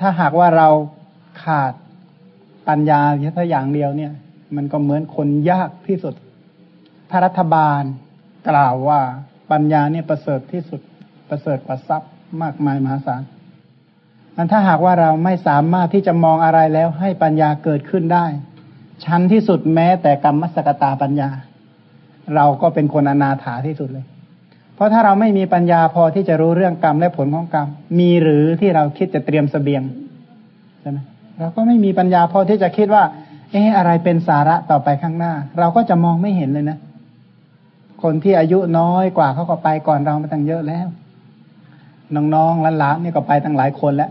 ถ้าหากว่าเราขาดปัญญาแค่อย่างเดียวเนี่ย มันก็เหมือนคนยากที่สุดถ้ารัฐบาลกล่าวว่าปัญญาเนี่ยประเสริฐที่สุดประเสริฐกว่าทรัพย์มากมายมหาศาลนั้นถ้าหากว่าเราไม่สามารถที่จะมองอะไรแล้วให้ปัญญาเกิดขึ้นได้ ชั้นที่สุดแม้แต่กรรมสกตาปัญญา เราก็เป็นคนอนาถาที่สุดเลย เพราะถ้าเราไม่มีปัญญาพอที่จะรู้เรื่องกรรมและผลของกรรม มีหรือที่เราคิดจะเตรียมสเสบียงใช่ไหมเราก็ไม่มีปัญญาพอที่จะคิดว่า เอ๊ะอะไรเป็นสาระต่อไปข้างหน้า เราก็จะมองไม่เห็นเลยนะ คนที่อายุน้อยกว่าเขาก็ไปก่อนเรามาตั้งเยอะแล้ว น้องๆหลานๆนี่ยก็ไปตั้งหลายคนแล้ว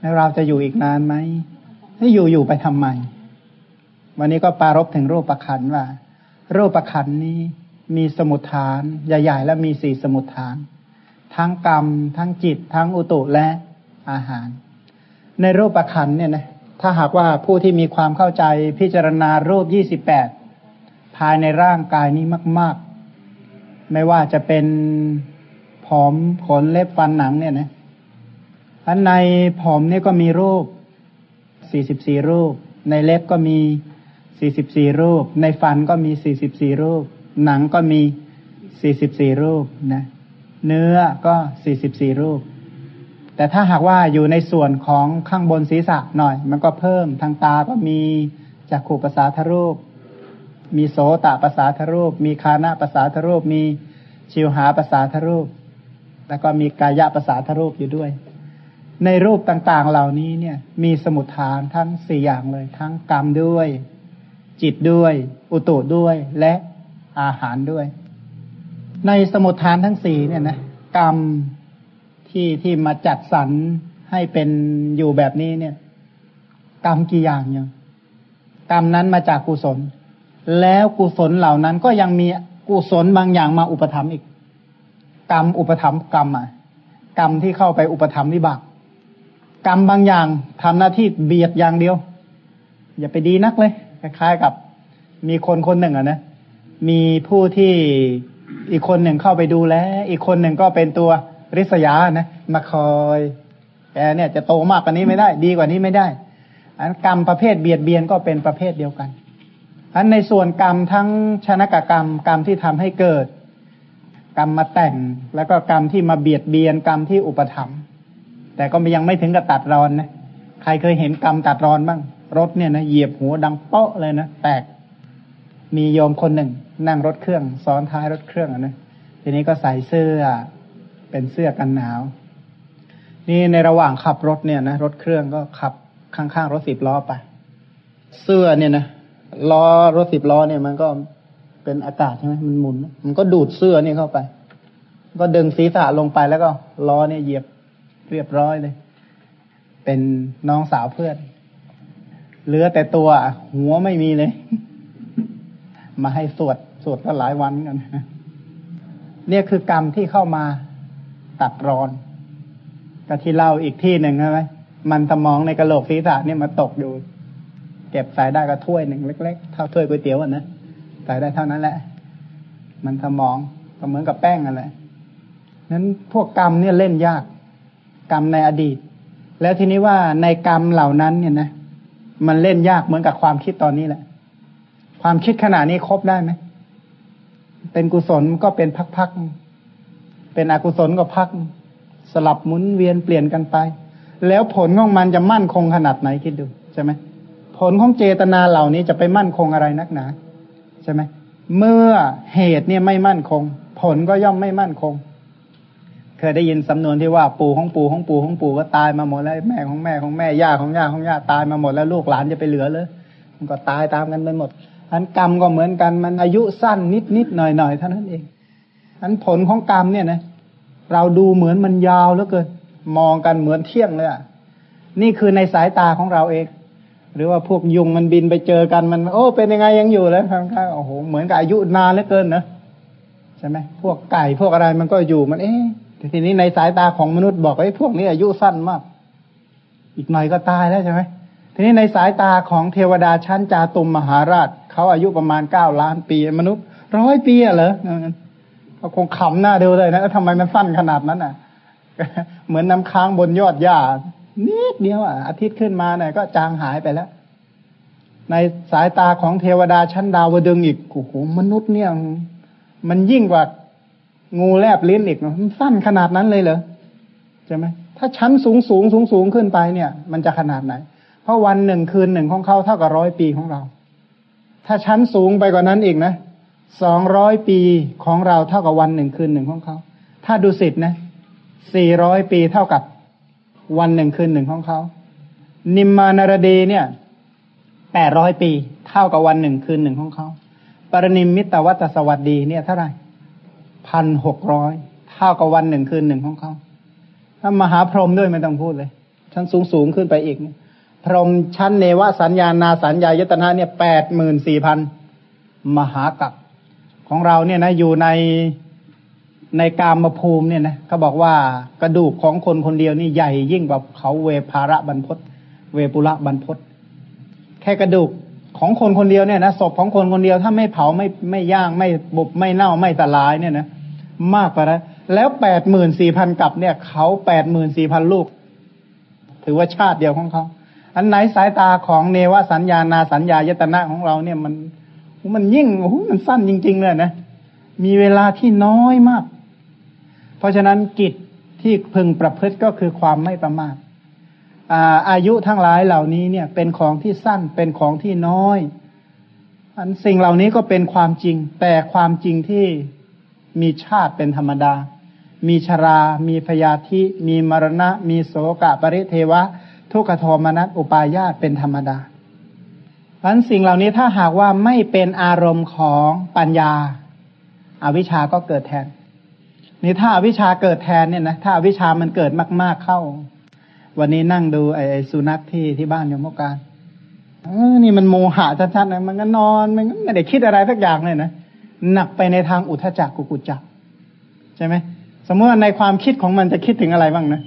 แล้วเราจะอยู่อีกนานไหมถ้าอยู่อยู่ไปทำไมวันนี้ก็ปารบถึงรูปประคันว่า รูปประคันนี้ มีสมุทฐาน ใหญ่ ๆ และมีสี่สมุทฐาน ทั้งกรรม ทั้งจิต ทั้งอุตุและอาหาร ในรูปประคันเนี่ยนะถ้าหากว่าผู้ที่มีความเข้าใจพิจารณารูปยี่สิบแปดภายในร่างกายนี้มาก ๆ ไม่ว่าจะเป็นผมขนเล็บฟันหนังเนี่ยนะอันในผมนี่ก็มีรูปสี่สิบสี่รูป ในเล็บก็มีสี่สิบสี่รูป ในฟันก็มีสี่สิบสี่รูป หนังก็มีสี่สิบสี่รูปนะ เนื้อก็สี่สิบสี่รูป แต่ถ้าหากว่าอยู่ในส่วนของข้างบนศีรษะหน่อย มันก็เพิ่มทางตาก็มีจักขู่ภาษาทรูป มีโสตภาษาทรูป มีคานาภาษาทรูป มีชิวหาภาษาทรูป แล้วก็มีกายะภาษาทรูปอยู่ด้วย ในรูปต่างๆเหล่านี้เนี่ย มีสมุทฐานทั้งสี่อย่างเลย ทั้งกรรมด้วย จิตด้วย อุตุด้วยและ อาหารด้วย ในสมุทฐานทั้งสี่เนี่ยนะกรรมที่ที่มาจัดสรรให้เป็นอยู่แบบนี้เนี่ย กรรมกี่อย่างเนี่ยกรรมนั้นมาจากกุศล แล้วกุศลเหล่านั้นก็ยังมีกุศลบางอย่างมาอุปถัมอีก กรรมอุปถัมกรรมอะ กรรมที่เข้าไปอุปถัมวิบากกรรมบางอย่างทำหน้าที่เบียดอย่างเดียว อย่าไปดีนักเลยคล้ายๆกับ มีคนคนหนึ่งอะนะ มีผู้ที่อีกคนหนึ่งเข้าไปดูแลอีกคนหนึ่งก็เป็นตัวริษยานะมาคอยแกเนี่ยจะโตมากกว่านี้ไม่ได้ ดีกว่านี้ไม่ได้ อันกรรมประเภทเบียดเบียนก็เป็นประเภทเดียวกันอันในส่วนกรรมทั้งชนกกรรมกรรมที่ทำให้เกิด กรรมมาแต่ง แล้วก็กรรมที่มาเบียดเบียนกรรมที่อุปถัมภ์แต่ก็ยังไม่ถึงกับตัดรอนนะใครเคยเห็นกรรมตัดรอนบ้าง รถเนี่ยนะเหยียบหัวดังเปาะเลยนะแตก มีโยมคนหนึ่ง นั่งรถเครื่องซ้อนท้ายรถเครื่องนะทีนี้ก็ใส่เสื้อเป็นเสื้อกันหนาว นี่ในระหว่างขับรถเนี่ยนะรถเครื่องก็ขับข้างๆรถสิบล้อไป เสื้อเนี่ยนะล้อรถสิบล้อเนี่ยมันก็เป็นอากาศใช่ไหมมันหมุน มันก็ดูดเสื้อนี่เข้าไป ก็ดึงศีรษะลงไปแล้วก็ล้อเนี่ยเหยียบเรียบร้อยเลย เป็นน้องสาวเพื่อนเหลือแต่ตัว หัวไม่มีเลย มาให้สวดสวดก็หลายวันกันเนี่ยคือกรรมที่เข้ามาตัดรอนก็ที่เล่าอีกที่หนึ่งใช่ไหมมันสมองในกระโหลกศีรษะเนี่ยมาตกอยู่ เก็บใส่ได้ก็ถ้วยหนึ่งเล็กๆเท่าถ้วยก๋วยเตี๋ยวอะนะใส่ได้เท่านั้นแหละ มันสมองก็เหมือนกับแป้งอะไรนั้นพวกกรรมเนี่ยเล่นยาก กรรมในอดีต แล้วทีนี้ว่าในกรรมเหล่านั้นเนี่ยนะมันเล่นยากเหมือนกับความคิดตอนนี้แหละ ความคิดขณะนี้ครบได้ไหม เป็นกุศลก็เป็นพักๆ เป็นอกุศลก็พัก สลับหมุนเวียนเปลี่ยนกันไป แล้วผลของมันจะมั่นคงขนาดไหนคิดดูใช่ไหมผลของเจตนาเหล่านี้จะไปมั่นคงอะไรนักหนาใช่ไหมเมื่อเหตุเนี่ยไม่มั่นคง ผลก็ย่อมไม่มั่นคง เคยได้ยินสำนวนที่ว่าปู่ของปู่ของปู่ของปู่ก็ตายมาหมดแล้วแม่ของแม่ของแม่ย่าของย่าของย่าตายมาหมดแล้วลูกหลานจะไปเหลือเลยมันก็ตายตามกันไปหมด อันกรรมก็เหมือนกันมันอายุสั้นนิดนิดหน่อยหน่อยเท่านั้นเอง อันผลของกรรมเนี่ยนะ เราดูเหมือนมันยาวเหลือเกินมองกันเหมือนเที่ยงเลยอะนี่คือในสายตาของเราเอง หรือว่าพวกยุงมันบินไปเจอกันมัน โอ้เป็นยังไงยังอยู่แล้วครับโอ้โหเหมือนกับอายุนานเหลือเกินนะใช่ไหมพวกไก่พวกอะไรมันก็อยู่มัน เอ๊่่ทีนี้ในสายตาของมนุษย์บอกไอ้พวกนี้อายุสั้นมาก อีกหน่อยก็ตายแล้วใช่ไหมทีนี้ในสายตาของเทวดาชั้นจาตุมมหาราช เขาอายุประมาณเก้าล้านปี มนุษย์ร้อยปีอะเหรอเขาคงขำหน้าดูเลยนะทำไมมันสั้นขนาดนั้นอะ เหมือนน้ำค้างบนยอดหญ้านิดเดียวอะอาทิตย์ขึ้นมาเนี่ยก็จางหายไปแล้ว ในสายตาของเทวดาชั้นดาวดึงอีกโอ้โหมนุษย์เนี่ย มันยิ่งกว่างูแลบลิ้นอีกมันสั้นขนาดนั้นเลยเหรอใช่ไหมถ้าชั้นสูงสูงสูงสูงขึ้นไปเนี่ย มันจะขนาดไหน เพราะวันหนึ่งคืนหนึ่งของเขาเท่ากับร้อยปีของเรา ถ้าชั้นสูงไปกว่านั้นอีกนะสองร้อยปีของเราเท่ากับวันหนึ่งคืนหนึ่งของเขา ถ้าดูสิทธ์นะสี่ร้อยปีเท่ากับวันหนึ่งคืนหนึ่งของเขา นิมมานารดีเนี่ยแปดร้อยปี เท่ากับวันหนึ่งคืนหนึ่งของเขาปรนิมมิตวัตสวัสดีเนี่ยเท่าไหร่พันหกร้อยเท่ากับวันหนึ่งคืนหนึ่งของเขา ถ้ามหาพรหมด้วยไม่ต้องพูดเลยชั้นสูงสูงขึ้นไปอีก พรหมชั้นเนวสัญญานาสัญญายตนะเนี่ยแปดหมื่นสี่พันมหากัปของเราเนี่ยนะอยู่ในในกามภูมิเนี่ยนะเขาบอกว่ากระดูกของคนคนเดียวนี่ใหญ่ยิ่งกว่าเขาเวภาระบรรพศเวปุระบรรพศแค่กระดูกของคนคนเดียวเนี่ยนะศพของคนคนเดียวถ้าไม่เผาไม่ไม่ย่างไม่บุบไม่เน่าไม่สลายเนี่ยนะมากกว่านั้นแล้วแปดหมื่นสี่พันกับเนี่ยเขาแปดหมื่นสี่พันลูก ถือว่าชาติเดียวของเขา อันไหนสายตาของเนวสัญญานาสัญญายตนะของเราเนี่ยมันมันยิ่งโอ้โหมันสั้นจริง ๆ เลยนะมีเวลาที่น้อยมาก เพราะฉะนั้นกิจที่พึงประพฤติก็คือความไม่ประมาทอาอายุทั้งหลายเหล่านี้เนี่ย เป็นของที่สั้นเป็นของที่น้อยอันสิ่งเหล่านี้ก็เป็นความจริง แต่ความจริงที่มีชาติเป็นธรรมดา มีชรา มีพยาธิ มีมรณะ มีโสกะปริเทวะ ทุกขโทมนัสอุปายาตเป็นธรรมดาพราะสิ่งเหล่านี้ถ้าหากว่าไม่เป็นอารมณ์ของปัญญาอาวิชาก็เกิดแทน นี่ถ้าอาวิชาเกิดแทนเนี่ยนะถ้าอาวิชามันเกิดมากๆเข้า วันนี้นั่งดูไอ้สุนัขที่ที่บ้านโยมการเออนี่มันโมหะชัดๆนะมันก็นอนมันก็ไม่ได้คิดอะไรสักอย่างเลยนะหนักไปในทางอุทจักกุกุจักใช่ไหมสมมติในความคิดของมันจะคิดถึงอะไรบ้างนะ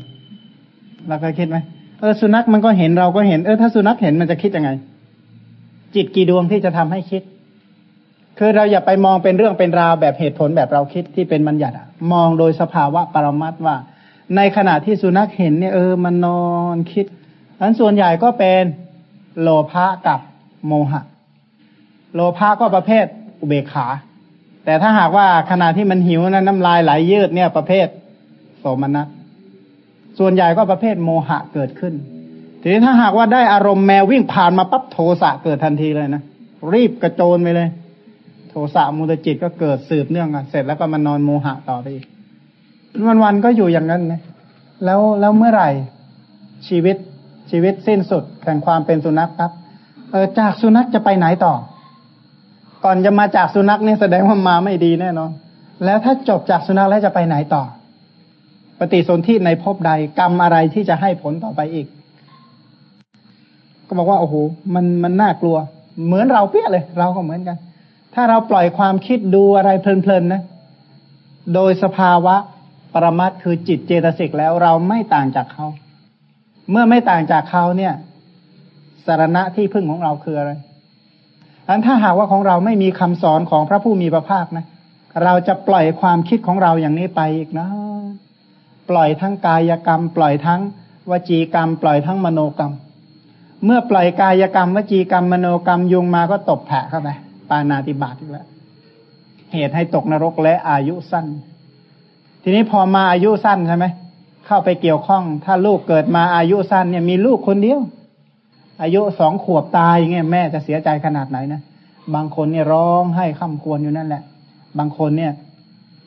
เราเคยคิดไหม ออสุนัขมันก็เห็นเราก็เห็นเออถ้าสุนัขเห็นมันจะคิดยังไง จิตกี่ดวงที่จะทำให้คิด คือเราอย่าไปมองเป็นเรื่องเป็นราวแบบเหตุผลแบบเราคิดที่เป็นบัญญัติมองโดยสภาวะปรมัตว่า ในขณะที่สุนัขเห็นเนี่ยเออมันนอนคิดอันส่วนใหญ่ก็เป็นโลภะกับโมหะ โลภะก็ประเภทอุเบกขา แต่ถ้าหากว่าขณะที่มันหิวนะน้ำลายไหลยยืดเนี่ยประเภทโสมนัส ส่วนใหญ่ก็ประเภทโมหะเกิดขึ้น ทีนี้ถ้าหากว่าได้อารมณ์แมววิ่งผ่านมาปั๊บโทสะเกิดทันทีเลยนะรีบกระโจนไปเลย โทสะมุตจิตก็เกิดสืบเนื่องกันเสร็จแล้วก็มานอนโมหะต่อไปอีกวันวันก็อยู่อย่างนั้นนะแล้วแล้วเมื่อไหร่ชีวิตชีวิตสิ้นสุดแห่งความเป็นสุนัขครับเออจากสุนัขจะไปไหนต่อ ก่อนจะมาจากสุนัขนี่แสดงว่ามาไม่ดีแน่นอนแล้วถ้าจบจากสุนัขแล้วจะไปไหนต่อ ปฏิสนธิในภพใดกรรมอะไรที่จะให้ผลต่อไปอีก ก็บอกว่าโอ้โหมันมันน่ากลัว เหมือนเราเปี้ยเลย เราก็เหมือนกัน ถ้าเราปล่อยความคิดดูอะไรเพลินๆนะ โดยสภาวะปรมัตคือจิตเจตสิกแล้วเราไม่ต่างจากเขา เมื่อไม่ต่างจากเขาเนี่ยสารณะที่พึ่งของเราคืออะไรอันถ้าหากว่าของเราไม่มีคำสอนของพระผู้มีพระภาคนะ เราจะปล่อยความคิดของเราอย่างนี้ไปอีกนะ ปล่อยทั้งกายกรรม ปล่อยทั้งวจีกรรม ปล่อยทั้งมโนกรรม เมื่อปล่อยกายกรรม วจีกรรมมโนกรรมยุงมาก็ตบแผะเข้าไปปานาติบาตอีกแล้วเหตุให้ตกนรกและอายุสั้น ทีนี้พอมาอายุสั้นใช่ไหมเข้าไปเกี่ยวข้อง ถ้าลูกเกิดมาอายุสั้นเนี่ยมีลูกคนเดียว อายุสองขวบตายอย่างเงี้ยแม่จะเสียใจขนาดไหนนะบางคนเนี่ยร้องให้ข้าควรอยู่นั่นแหละ บางคนเนี่ย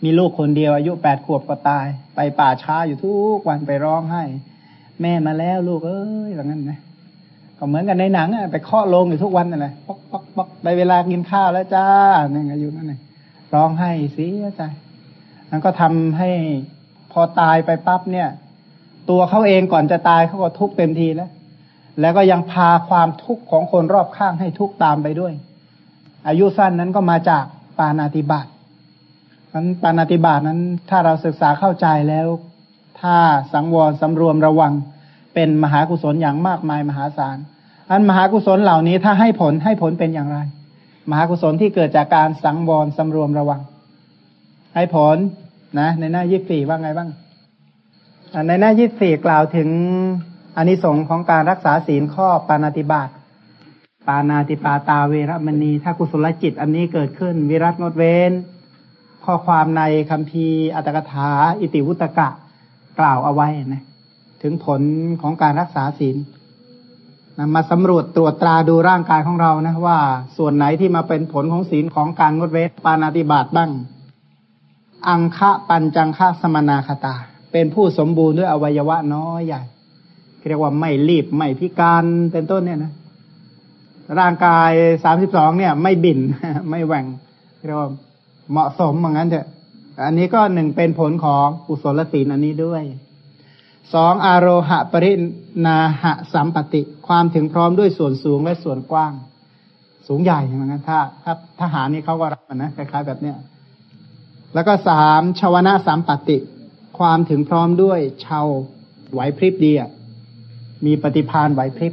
มีลูกคนเดียวอายุแปดขวบก็ตาย ไปป่าช้าอยู่ทุกวันไปร้องให้ แม่มาแล้วลูกเอ้ยอย่างนั้นนะก็เหมือนกันในหนังอะไปเคาะลงอยู่ทุกวันนั่นแหละป๊อกป๊อกป๊อกได้เวลากินข้าวแล้วจ้านี่อายุนั่นเองร้องไห้เสียใจมันก็ทำให้พอตายไปปั๊บเนี่ย ตัวเขาเองก่อนจะตายเขาก็ทุกข์เต็มทีแล้ว แล้วก็ยังพาความทุกข์ของคนรอบข้างให้ทุกข์ตามไปด้วย อายุสั้นนั้นก็มาจากปานาติบาต นั้นปานาติบาตนั้น ถ้าเราศึกษาเข้าใจแล้ว ถ้าสังวรสำรวมระวัง เป็นมหากุศลอย่างมากมายมหาศาล อันมหากุศลเหล่านี้ถ้าให้ผลให้ผลเป็นอย่างไร มหากุศลที่เกิดจากการสังวรสำรวมระวัง ให้ผลนะ ในหน้ายี่สี่ว่าไงบ้างในหน้ายี่สี่กล่าวถึงอันนี้สงของการรักษาศีลข้อปานาติบาตปานาติปาตาเวรมณี ถ้ากุศลจิตอันนี้เกิดขึ้น วิรัตงดเว้น ข้อความในคำพีอัตถกถา อิติวุตกะกล่าวเอาไว้นะถึงผลของการรักษาศีลนะมาสำรวจตรวจตราดูร่างกายของเรานะว่าส่วนไหนที่มาเป็นผลของศีลของการงดเว้นปานาติบาตบ้าง อังคะปัญจังคะสมนาคตา เป็นผู้สมบูรณ์ด้วยอวัยวะน้อยใหญ่เรียกว่าไม่รีบไม่พิการเป็นต้นเนี่ยนะร่างกายสามสิบสองเนี่ย ไม่บินไม่แหว่งเรียกว่า เหมาะสมเหมือนกันเถอะ อันนี้ก็หนึ่งเป็นผลของกุศลศีลอันนี้ด้วยสองอารหะปรินาหะสัมปติ ความถึงพร้อมด้วยส่วนสูงและส่วนกว้าง สูงใหญ่เหมือนกันถ้า ถ้าทหารนี่เขาก็รับนะคล้ายๆแบบเนี้ยแล้วก็สามชาวนะสัมปติ ความถึงพร้อมด้วยชาวไหวพริบดีอะมีปฏิพานไหวพริบ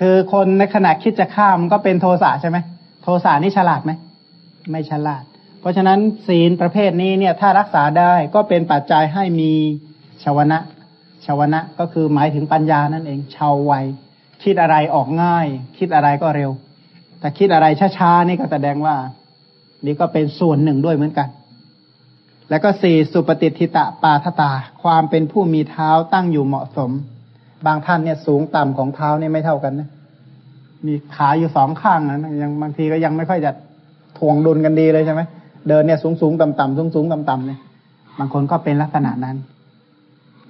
คือคนในขณะคิดจะฆ่ามันก็เป็นโทสะใช่ไหมโทสะนี่ฉลาดไหม ไม่ฉลาด เพราะฉะนั้นศีลประเภทนี้เนี่ยถ้ารักษาได้ก็เป็นปัจจัยให้มีชาวนะชาวนะก็คือหมายถึงปัญญานั่นเองชาวไวคิดอะไรออกง่าย คิดอะไรก็เร็ว แต่คิดอะไรช้าๆนี่ก็แสดงว่า นี่ก็เป็นส่วนหนึ่งด้วยเหมือนกัน แล้วก็สี่สุปฏิทิตะปาทตา ความเป็นผู้มีเท้าตั้งอยู่เหมาะสม บางท่านเนี่ยสูงต่ำของเท้าเนี่ยไม่เท่ากันนะมีขาอยู่สองข้างนะยังบางทีก็ยังไม่ค่อยจะ ทวงดุลกันดีเลยใช่ไหมเดินเนี่ยสูงสูงต่ำต่ำสูงสูงต่ำต่ำเนี่ยบางคนก็เป็นลักษณะนั้น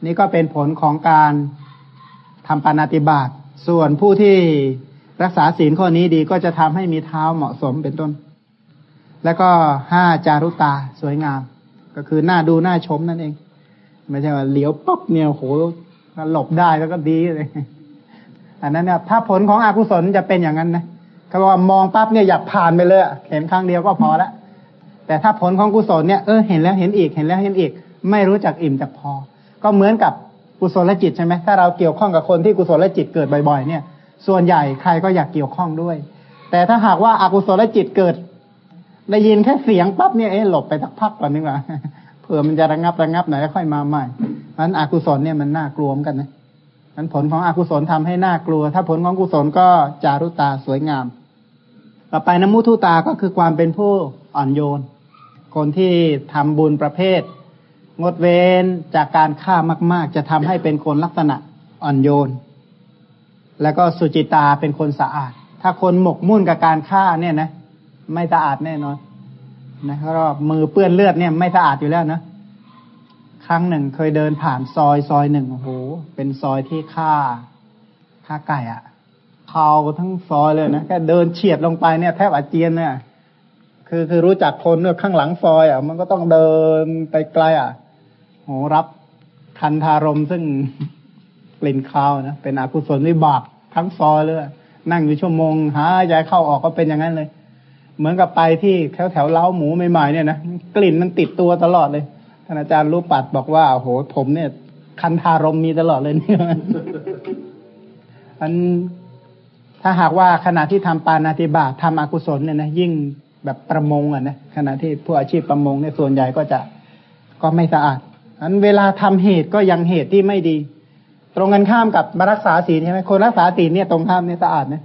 นี่ก็เป็นผลของการทำปานาติบาตส่วนผู้ที่รักษาศีลข้อนี้ดีก็จะทำให้มีเท้าเหมาะสมเป็นต้น แล้วก็ห้าจารุตาสวยงาม ก็คือหน้าดูหน้าชมนั่นเอง ไม่ใช่ว่าเหลียวป๊บเนี่ยโหหลบได้แล้วก็ดีเลย อันนั้นเนี่ยถ้าผลของอกุศลจะเป็นอย่างนั้นนะ เขาบอกว่ามองปั๊บเนี่ยอยากผ่านไปเลยเห็นครั้งเดียวก็พอละแต่ถ้าผลของกุศลเนี่ยเออเห็นแล้วเห็นอีกเห็นแล้วเห็นอีก ไม่รู้จักอิ่มจักพอ ก็เหมือนกับกุศลจิตใช่ไหมถ้าเราเกี่ยวข้องกับคนที่กุศลจิตเกิดบ่อยๆ เนี่ย ส่วนใหญ่ใครก็อยากเกี่ยวข้องด้วย แต่ถ้าหากว่าอากุศลจิตเกิดได้ยินแค่เสียงปั๊บเนี่ยเอ๊ะหลบไปสักพักก่อนนึกว่าเผื่อมันจะระงับระงับหน่อยแล้วค่อยมาใหม่นั้นอกุศลเนี่ยมันน่ากลัวกันนะนั้นผลของอกุศลทำให้น่ากลัว ถ้าผลของกุศลก็จารุตาสวยงาม ต่อไปนมุทุตาก็คือความเป็นผู้อ่อนโยน คนที่ทำบุญประเภท งดเว้นจากการฆ่ามาก ๆ จะทำให้เป็นคนลักษณะอ่อนโยน แล้วก็สุจิตาเป็นคนสะอาด ถ้าคนหมกมุ่นกับการฆ่าเนี่ยนะ ไม่สะอาดแน่นอนนะครับมือเปื้อนเลือดเนี่ยไม่สะอาดอยู่แล้วนะครั้งหนึ่งเคยเดินผ่านซอยซอยหนึ่งโอ้โหเป็นซอยที่ฆ่าฆ่าไก่อะ่ะ เผาทั้งซอยเลยนะแค่เดินเฉียดลงไปเนี่ยแทบอาเจียนเนี่ยคือคือรู้จักคนเนี่ยข้างหลังซอยอะ มันก็ต้องเดินไปไกลอะโหรับคันทารมซึ่งกลิ่นคาวนะเป็นอกุศลวิบากทั้งซอยเลยนั่งอยู่ชั่วโมงหายายเข้าออกก็เป็นอย่างนั้นเลย เหมือนกับไปที่แถวแถวเล้าหมูใหม่ๆเนี่ยนะกลิ่นมันติดตัวตลอดเลยท่านอาจารย์รู้ปัดบอกว่าโอ้โหผมเนี่ย คันทารมมีตลอดเลยเนี่ยอัน ถ้าหากว่าขณะที่ทำปานาติบาตทำอกุศลเนี่ยนะยิ่งแบบประมงอะนะขณะที่ผู้อาชีพประมงเนี่ยส่วนใหญ่ก็จะก็ไม่สะอาดอันเวลาทำเหตุก็ยังเหตุที่ไม่ดี ตรงกันข้ามกับมารักษาศีลใช่ไหมคนรักษาศีลเนี่ยตรงข้ามเนี่ยสะอาดนะ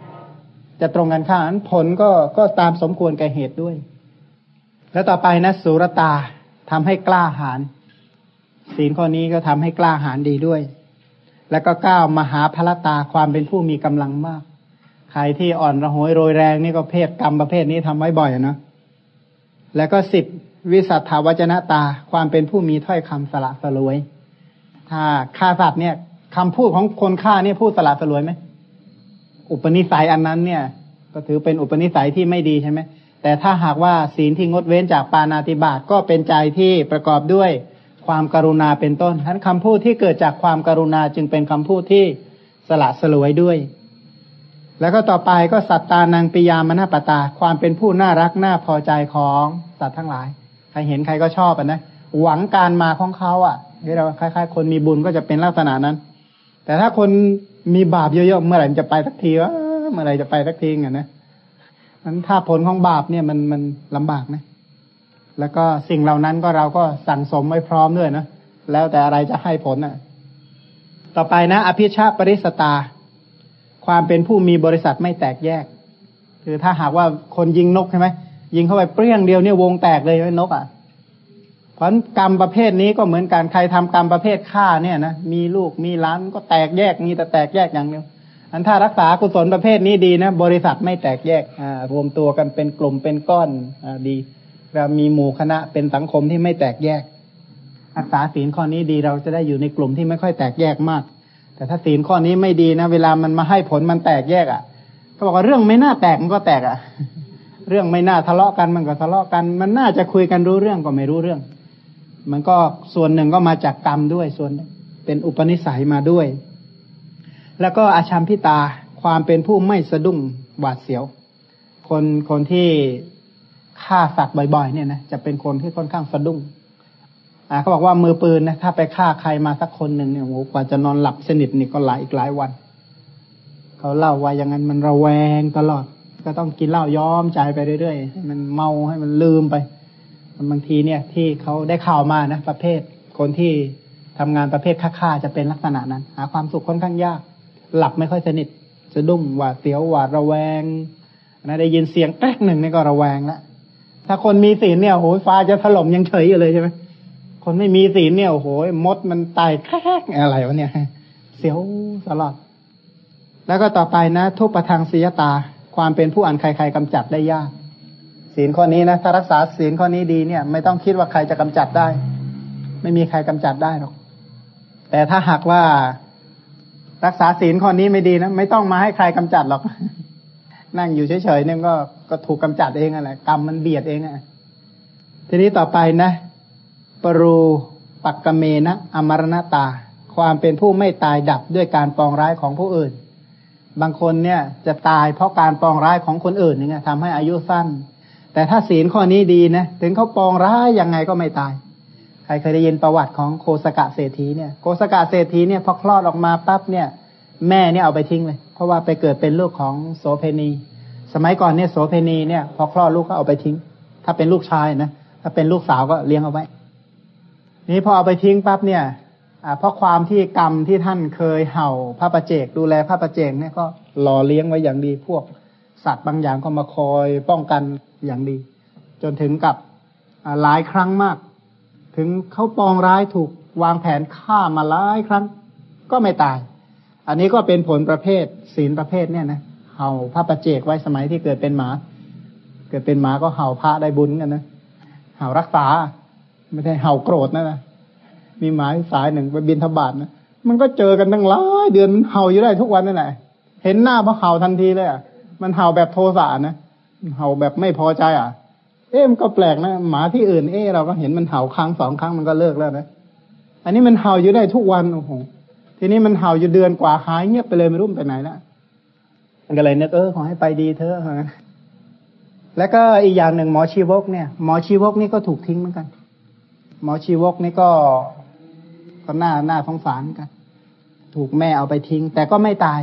จะตรงกันข้ามนั้นผลก็ก็ตามสมควรแก่เหตุด้วย แล้วต่อไปนะสุรตาทำให้กล้าหาญศีลข้อนี้ก็ทำให้กล้าหาญดีด้วย แล้วก็ก้าวมหาพลตาความเป็นผู้มีกำลังมาก ใครที่อ่อนระหวยโรยแรงนี่ก็เพศกรรมประเภทนี้ทำไว้บ่อยนะแล้วก็สิบวิสัทธาวจนะตา ความเป็นผู้มีถ้อยคำสละสลวย ถ้าฆ่าสัตว์เนี่ยคำพูดของคนฆ่าเนี่ยพูดสละสลวยไหมอุปนิสัยอันนั้นเนี่ย ก็ถือเป็นอุปนิสัยที่ไม่ดีใช่ไหมแต่ถ้าหากว่าศีลที่งดเว้นจากปานาติบาตก็เป็นใจที่ประกอบด้วยความกรุณาเป็นต้นทั้นคำพูดที่เกิดจากความกรุณาจึงเป็นคำพูดที่สละสลวยด้วย แล้วก็ต่อไปก็สัตตานังปิยามนาปตา ความเป็นผู้น่ารักน่าพอใจของสัตว์ทั้งหลาย ใครเห็นใครก็ชอบอะนะหวังการมาของเขาอะที่เราคล้ายๆ คนมีบุญก็จะเป็นลักษณะนั้น แต่ถ้าคนมีบาปเยอะๆเมื่อไหร่จะไปสักทีวะเมื่อไหร่จะไปสักทีอะนะนั้นถ้าผลของบาปเนี่ยมันมันลำบากนะ แล้วก็สิ่งเหล่านั้นก็เราก็สั่งสมไว้พร้อมด้วยนะแล้วแต่อะไรจะให้ผลนะ่ะ ต่อไปนะ อภิชาปริสตา ความเป็นผู้มีบริษัทไม่แตกแยก คือถ้าหากว่าคนยิงนกใช่ไหมยิงเข้าไปเปรี้ยงเดียวเนี่ยวงแตกเลยนกอะเพราะกรรมประเภทนี้ก็เหมือนกันใครทำกรรมประเภทฆ่าเนี่ยนะมีลูกมีล้านก็แตกแยกมีแต่แตกแยกอย่างเดียวอันถ้ารักษากุศลประเภทนี้ดีนะบริษัทไม่แตกแยกอ่ารวมตัวกันเป็นกลุ่มเป็นก้อนอ่าดีเรามีหมู่คณะเป็นสังคมที่ไม่แตกแยกรักษาศีลข้อนี้ดีเราจะได้อยู่ในกลุ่มที่ไม่ค่อยแตกแยกมาก แต่ถ้าศีลข้อนี้ไม่ดีนะ เวลามันมาให้ผลมันแตกแยกอะ่ะก็บอกว่าเรื่องไม่น่าแตกมันก็แตกอะ่ะ เรื่องไม่น่าทะเลาะกันมันก็ทะเลาะกัน มันน่าจะคุยกันรู้เรื่องก็ไม่รู้เรื่อง มันก็ส่วนหนึ่งก็มาจากกรรมด้วยส่วนเป็นอุปนิสัยมาด้วย แล้วก็อาชัมพิตาความเป็นผู้ไม่สะดุ้งหวาดเสียว คนคนที่ฆ่าสัตว์บ่อย ๆ เนี่ยนะจะเป็นคนที่ค่อนข้างสะดุ้ง อ่าเขาบอกว่ามือปืนนะถ้าไปฆ่าใครมาสักคนหนึ่งเนี่ยโหกว่าจะนอนหลับสนิทนี่ก็หลายอีกหลายวัน เขาเล่าว่าอย่างนั้นมันระแวงตลอด ก็ต้องกินเหล้าย้อมใจไปเรื่อยๆมันเมาให้มันลืมไปบางทีเนี่ยที่เขาได้ข่าวมานะประเภท คนที่ทำงานประเภทฆ่าๆจะเป็นลักษณะนั้น หาความสุขค่อนข้างยาก หลับไม่ค่อยสนิทสะดุ้งหวาดเสียวหวาดระแวงนะได้ยินเสียงแป๊กหนึ่งนี่ก็ระแวงแล้วถ้าคนมีศีลเนี่ยโอ้โหฟ้าจะถล่มยังเฉยอยู่เลยใช่ไหม คนไม่มีศีลเนี่ยโอ้โหมดมันตายแค่อะไรวะเนี่ย เสียวตลอด แล้วก็ต่อไปนะ ทุกประทางศียตา ความเป็นผู้อันใครๆกำจัดได้ยาก ศีลข้อนี้นะถ้ารักษาศีลข้อนี้ดีเนี่ย ไม่ต้องคิดว่าใครจะกำจัดได้ ไม่มีใครกำจัดได้หรอก แต่ถ้าหากว่ารักษาศีลข้อนี้ไม่ดีนะไม่ต้องมาให้ใครกำจัดหรอก นั่งอยู่เฉยๆเนี่ยก็ก็ถูกกำจัดเองอะไรกรรมมันเบียดเองอะทีนี้ต่อไปนะ ปรูปักกเมนะอมรณตา ความเป็นผู้ไม่ตายดับด้วยการปองร้ายของผู้อื่น บางคนเนี่ยจะตายเพราะการปองร้ายของคนอื่นเนี่ยทำให้อายุสั้น แต่ถ้าศีลข้อนี้ดีนะถึงเขาปองร้ายยังไงก็ไม่ตาย ใครเคยได้ยินประวัติของโคสกะเศรษฐีเนี่ยโคสกะเศรษฐีเนี่ยพอคลอดออกมาปั๊บเนี่ยแม่เนี่ยเอาไปทิ้งเลย เพราะว่าไปเกิดเป็นลูกของโสเพณี สมัยก่อนเนี่ยโสเพณีเนี่ยพอคลอดลูกก็เอาไปทิ้ง ถ้าเป็นลูกชายนะถ้าเป็นลูกสาวก็เลี้ยงเอาไว้ นี้พอเอาไปทิ้งปั๊บเนี่ยเพราะความที่กรรมที่ท่านเคยเห่าพระประเจกดูแลพระประเจกเนี่ยก็หล่อเลี้ยงไว้อย่างดีพวกสัตว์บางอย่างก็มาคอยป้องกันอย่างดี จนถึงกับหลายครั้งมาก ถึงเขาปองร้ายถูกวางแผนฆ่ามาหลายครั้ง ก็ไม่ตาย อันนี้ก็เป็นผลประเภทศีลประเภทเนี่ยนะเห่าพระประเจกไว้สมัยที่เกิดเป็นหมา เกิดเป็นหมาก็เห่าพระได้บุญกันนะเห่ารักษา ไม่ใช่เห่าโกรธนะนะมีหมาสายหนึ่งไปบินทบาทนะมันก็เจอกันตั้งหลายเดือนมันเห่าอยู่ได้ทุกวันนั่นแหละเห็นหน้าพระเห่าทันทีเลยอะ มันเห่าแบบโทสะนะเห่าแบบไม่พอใจอะ เอ๊ะมันก็แปลกนะหมาที่อื่นเอ๊ะเราก็เห็นมันเห่าครั้งสองครั้งมันก็เลิกแล้วนะอันนี้มันเห่าอยู่ได้ทุกวันโอ้โหทีนี้มันเห่าอยู่เดือนกว่าหายเงียบไปเลยไม่รู้ไปไหนล้วมันก็เลยนึกเออขอให้ไปดีเถอะแล้วก็อีกอย่างหนึ่งหมอชีวกเนี่ยหมอชีวกนี่ก็ถูกทิ้งเหมือนกัน หมอชีวกนี่ก็ก็หน้าหน้าสงสารกัน ถูกแม่เอาไปทิ้ง แต่ก็ไม่ตาย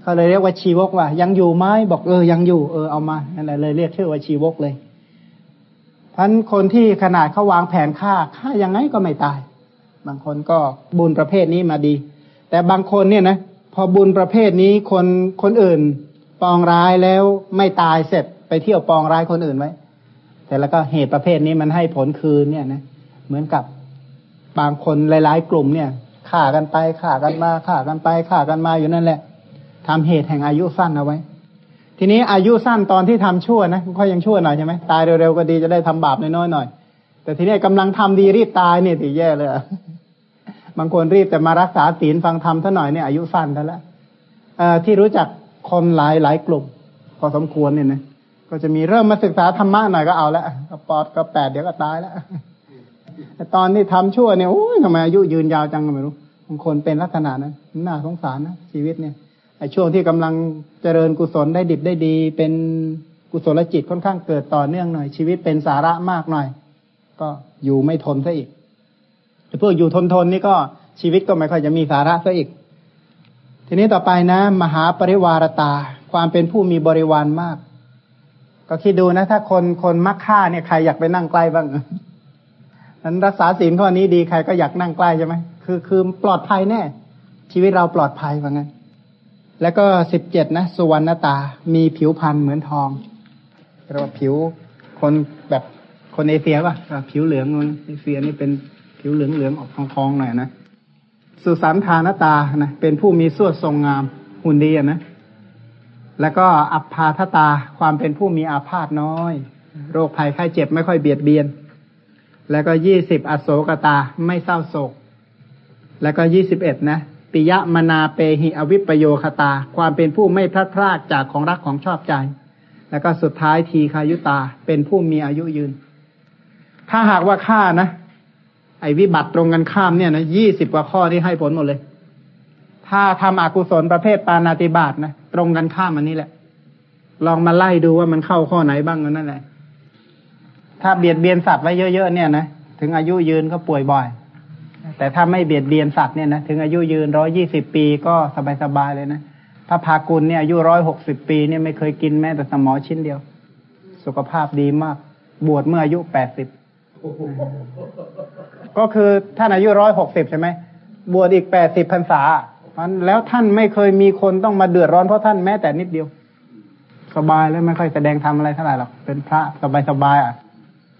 เขาเลยเรียกว่าชีวกว่า ยังอยู่ไหมบอกเออยังอยู่เออเอามานั่นแหละเลยเรียกชื่อว่าชีวกเลยพันคนที่ขนาดเขาวางแผนฆ่าฆ่ายังไงก็ไม่ตาย บางคนก็บุญประเภทนี้มาดี แต่บางคนเนี่ยนะพอบุญประเภทนี้คนคนอื่น ปองร้ายแล้วไม่ตายเสร็จไปเที่ยวปองร้ายคนอื่นไว้แต่แล้วก็เหตุประเภทนี้มันให้ผลคืนเนี่ยนะ เหมือนกับบางคนหลาย ๆ กลุ่มเนี่ยฆ่ากันไปฆ่ากันมาฆ่ากันไปฆ่ากันมาอยู่นั่นแหละทำเหตุแห่งอายุสั้นเอาไว้ ทีนี้อายุสั้นตอนที่ทำชั่วนะก็ยังชั่วหน่อยใช่ไหมตายเร็วๆก็ดีจะได้ทำบาปน้อยๆหน่อย แต่ทีนี้กำลังทำดีรีบตายเนี่ยถือแย่เลยบางคนรีบแต่มารักษาศีลฟังธรรมเท่าหน่อยเนี่ยอายุสั้นแล้วที่รู้จักคนหลายหลายกลุ่ม พอสมควรเนี่ยนะก็จะมีเริ่มมาศึกษาธรรมะหน่อยก็เอาละก็ปอดก็แปดเดี๋ยวก็ตายแล้ว ต่ตอนที่ทำชั่วเนี่ยโอ้ยทำไมอายุยืนยาวจังก็ไม่รู้บางคนเป็นลักษณะนั้นน่าสงสารนะชีวิตเนี่ยไอ้ช่วงที่กำลังเจริญกุศลได้ดิบได้ดี เป็นกุศลจิตค่อนข้างเกิดต่อเนื่องหน่อย ชีวิตเป็นสาระมากหน่อย ก็อยู่ไม่ทนซะอีกพวกอยู่ทนทนนี่ก็ชีวิตก็ไม่ค่อยจะมีสาระซะอีก ทีนี้ต่อไปนะ มหาปริวารตา ความเป็นผู้มีบริวารมาก ก็คิดดูนะ ถ้าคนคนมักฆ่าเนี่ยใครอยากไปนั่งใกล้บ้าง นั้นรักษาศีลข้อนี้ดีใครก็อยากนั่งใกล้ใช่ไหมคือคือปลอดภัยแน่ ชีวิตเราปลอดภัยว่างั้น แล้วก็สิบเจ็ดนะสุวรรณตา มีผิวพรรณเหมือนทองเรียกว่าผิวคนแบบคนเอเชียป่ะผิวเหลืองคนเอเชียนี่เป็นผิวเหลืองเหลืองออกทองๆหน่อยนะสุสันธานตานะเป็นผู้มีสวดทรงงามหุ่นดีนะแล้วก็อัปพาทตาความเป็นผู้มีอาพาธน้อย โรคภัยไข้เจ็บไม่ค่อยเบียดเบียน แล้วก็ยี่สิบอโศกตาไม่เศร้าโศก แล้วก็ยี่สิบเอ็ดนะปิยมนาเปหิอวิปโยคตา ความเป็นผู้ไม่พลัดพรากจากของรักของชอบใจ แล้วก็สุดท้ายทีคายุตาเป็นผู้มีอายุยืน ถ้าหากว่าข้านะไอ้วิบัติตรงกันข้ามเนี่ยนะยี่สิบกว่าข้อที่ให้ผลหมดเลย ถ้าทำอกุศลประเภทปานาติบาตนะตรงกันข้ามอันนี้แหละ ลองมาไล่ดูว่ามันเข้าข้อไหนบ้างนั่นแหละ ถ้าเบียดเบียนสัตว์ไว้เยอะๆเนี่ยนะถึงอายุยืนก็ป่วยบ่อย แต่ถ้าไม่เบียดเบียนสัตว์เนี่ยนะถึงอายุยืนร้อยี่สิบปีก็สบายๆเลยนะพระพากุลเนี่ยอายุร้อยหกสิบปีเนี่ยไม่เคยกินแม้แต่สมอชิ้นเดียว สุขภาพดีมาก บวชเมื่ออายุแปดสิบก็คือท่านอายุร้อยหกสิบใช่ไหมบวชอีกแปดสิบพรรษามันแล้วท่านไม่เคยมีคนต้องมาเดือดร้อนเพราะท่านแม้แต่นิดเดียว สบายแล้วไม่ค่อยแสดงทำอะไรเท่าไหร่หรอกเป็นพระสบายสบายๆอะ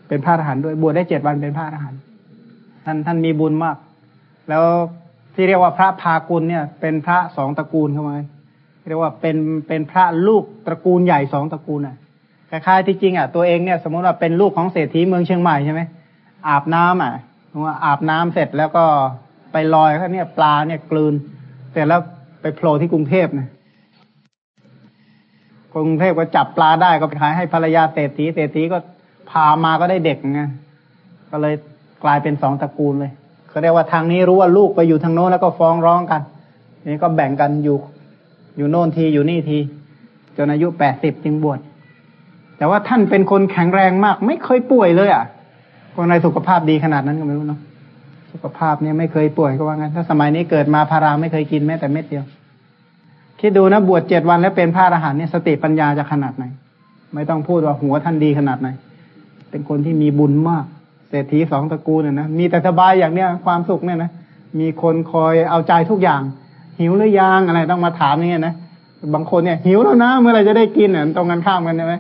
เป็นพระอรหันต์ด้วยบวชได้เจ็ดวันเป็นพระอรหันต์ท่านท่านมีบุญมาก แล้วที่เรียกว่าพระพากุลเนี่ย เป็นพระสองตระกูลเข้ามาเรียกว่าเป็นเป็นพระลูกตระกูลใหญ่สองตระกูลอะคล้ายๆที่จริงอะตัวเองเนี่ย สมมติว่าเป็นลูกของเศรษฐีเมืองเชียงใหม่ใช่ไหมอาบน้ำอะว่าอาบน้ำเสร็จแล้วก็ไปลอยเขาเนี่ยปลาเนี่ยกลืน เสร็จแล้วไปโผล่ที่กรุงเทพนะกรุงเทพก็จับปลาได้ก็ไปขายให้ภรรยาเศรษฐีเศรษฐีก็ามาก็ได้เด็กไงก็เลยกลายเป็นสองตระกูลเลยเขาเรียกว่าทางนี้รู้ว่าลูกไปอยู่ทางโน้นแล้วก็ฟ้องร้องกันนี่ก็แบ่งกันอยู่ อยู่โน่นทีอยู่นี่ทีจนอายุแปดสิบจึงบวชแต่ว่าท่านเป็นคนแข็งแรงมาก ไม่เคยป่วยเลยอะคนในสุขภาพดีขนาดนั้นก็ไม่รู้เนาะสุขภาพเนี่ยไม่เคยป่วยก็ว่างั้น ถ้าสมัยนี้เกิดมาพาราไม่เคยกินแม้แต่เม็ดเดียวคิดดูนะบวชเจ็ดวันแล้วเป็นพระอรหันต์เนี่ยสติปัญญาจะขนาดไหน ไม่ต้องพูดว่าหัวท่านดีขนาดไหน เป็นคนที่มีบุญมาก เศรษฐีสองตระกูลน่ะนะมีแต่สบายอย่างเนี้ยความสุขเนี่ยนะมีคนคอยเอาใจทุกอย่าง หิวหรือยังอะไรต้องมาถามอย่างเงี้ยนะบางคนเนี่ยหิวแล้วนะเมื่อไรจะได้กินเนี่ยตรงกันข้ามกันใช่ไหม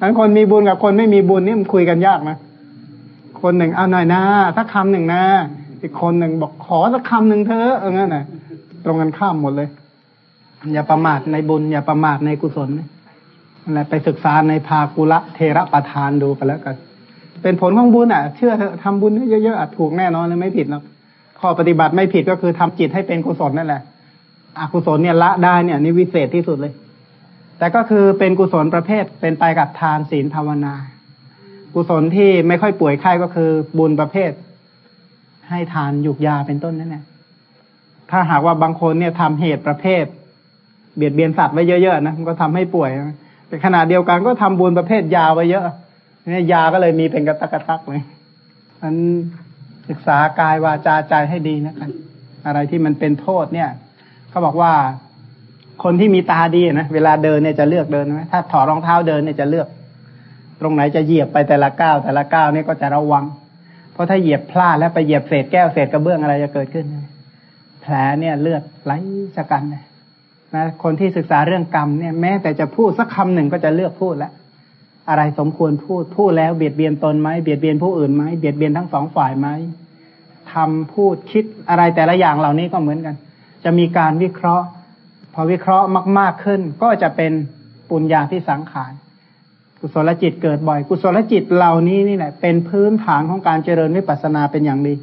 นั้นคนมีบุญกับคนไม่มีบุญนี่มันคุยกันยากนะคนหนึ่งเอาหน่อยนะสักคำหนึ่งนะอีกคนหนึ่งบอกขอสักคำหนึ่งเธอเอองั้นนะตรงกันข้ามหมดเลย อย่าประมาทในบุญ อย่าประมาทในกุศลนะ ไปศึกษาในภากุละเทระประธานดูกันแล้วกัน เป็นผลของบุญอะ เชื่อเถอะทำบุญเยอะๆอะถูกแน่นอนเลยไม่ผิดหรอกข้อปฏิบัติไม่ผิดก็คือทำจิตให้เป็นกุศลนั่นแหละ อกุศลเนี่ยละได้เนี่ยนี่วิเศษที่สุดเลย แต่ก็คือเป็นกุศลประเภทเป็นไปกับทานศีลภาวนา กุศลที่ไม่ค่อยป่วยไข้ก็คือบุญประเภท ให้ทานหยุกยาเป็นต้นนั่นแหละถ้าหากว่าบางคนเนี่ยทำเหตุประเภท เบียดเบียนสัตว์ไว้เยอะๆนะมันก็ทำให้ป่วยนะ แต่ขณะเดียวกันก็ทำบุญประเภทยาไว้เยอะเนี่ยยาก็เลยมีเป็นกระตักกระตักเลยอันศึกษากายวาจาใจให้ดีนะครับอะไรที่มันเป็นโทษเนี่ยเขาบอกว่าคนที่มีตาดีนะเวลาเดินเนี่ยจะเลือกเดินไหมถ้าถอดรองเท้าเดินเนี่ยจะเลือก ตรงไหนจะเหยียบไปแต่ละก้าวแต่ละก้าวเนี่ยก็จะระวัง เพราะถ้าเหยียบพลาดแล้วไปเหยียบเศษแก้วเศษกระเบื้องอะไรจะเกิดขึ้น แผลเนี่ยเลือดไหลชะกันเลย นะคนที่ศึกษาเรื่องกรรมเนี่ยแม้แต่จะพูดสักคำหนึ่งก็จะเลือกพูดแล้วอะไรสมควรพูดพูดแล้วเบียดเบียนตนไหมเบียดเบียนผู้อื่นไหมเบียดเบียนทั้งสองฝ่ายไหมทำพูดคิดอะไรแต่ละอย่างเหล่านี้ก็เหมือนกัน จะมีการวิเคราะห์ พอวิเคราะห์มาก ๆขึ้น ก็จะเป็นปุญญาที่สังขารกุศลจิตเกิดบ่อย กุศลจิตเหล่านี้นี่แหละ เป็นพื้นฐานของการเจริญวิปัสสนาเป็นอย่างดี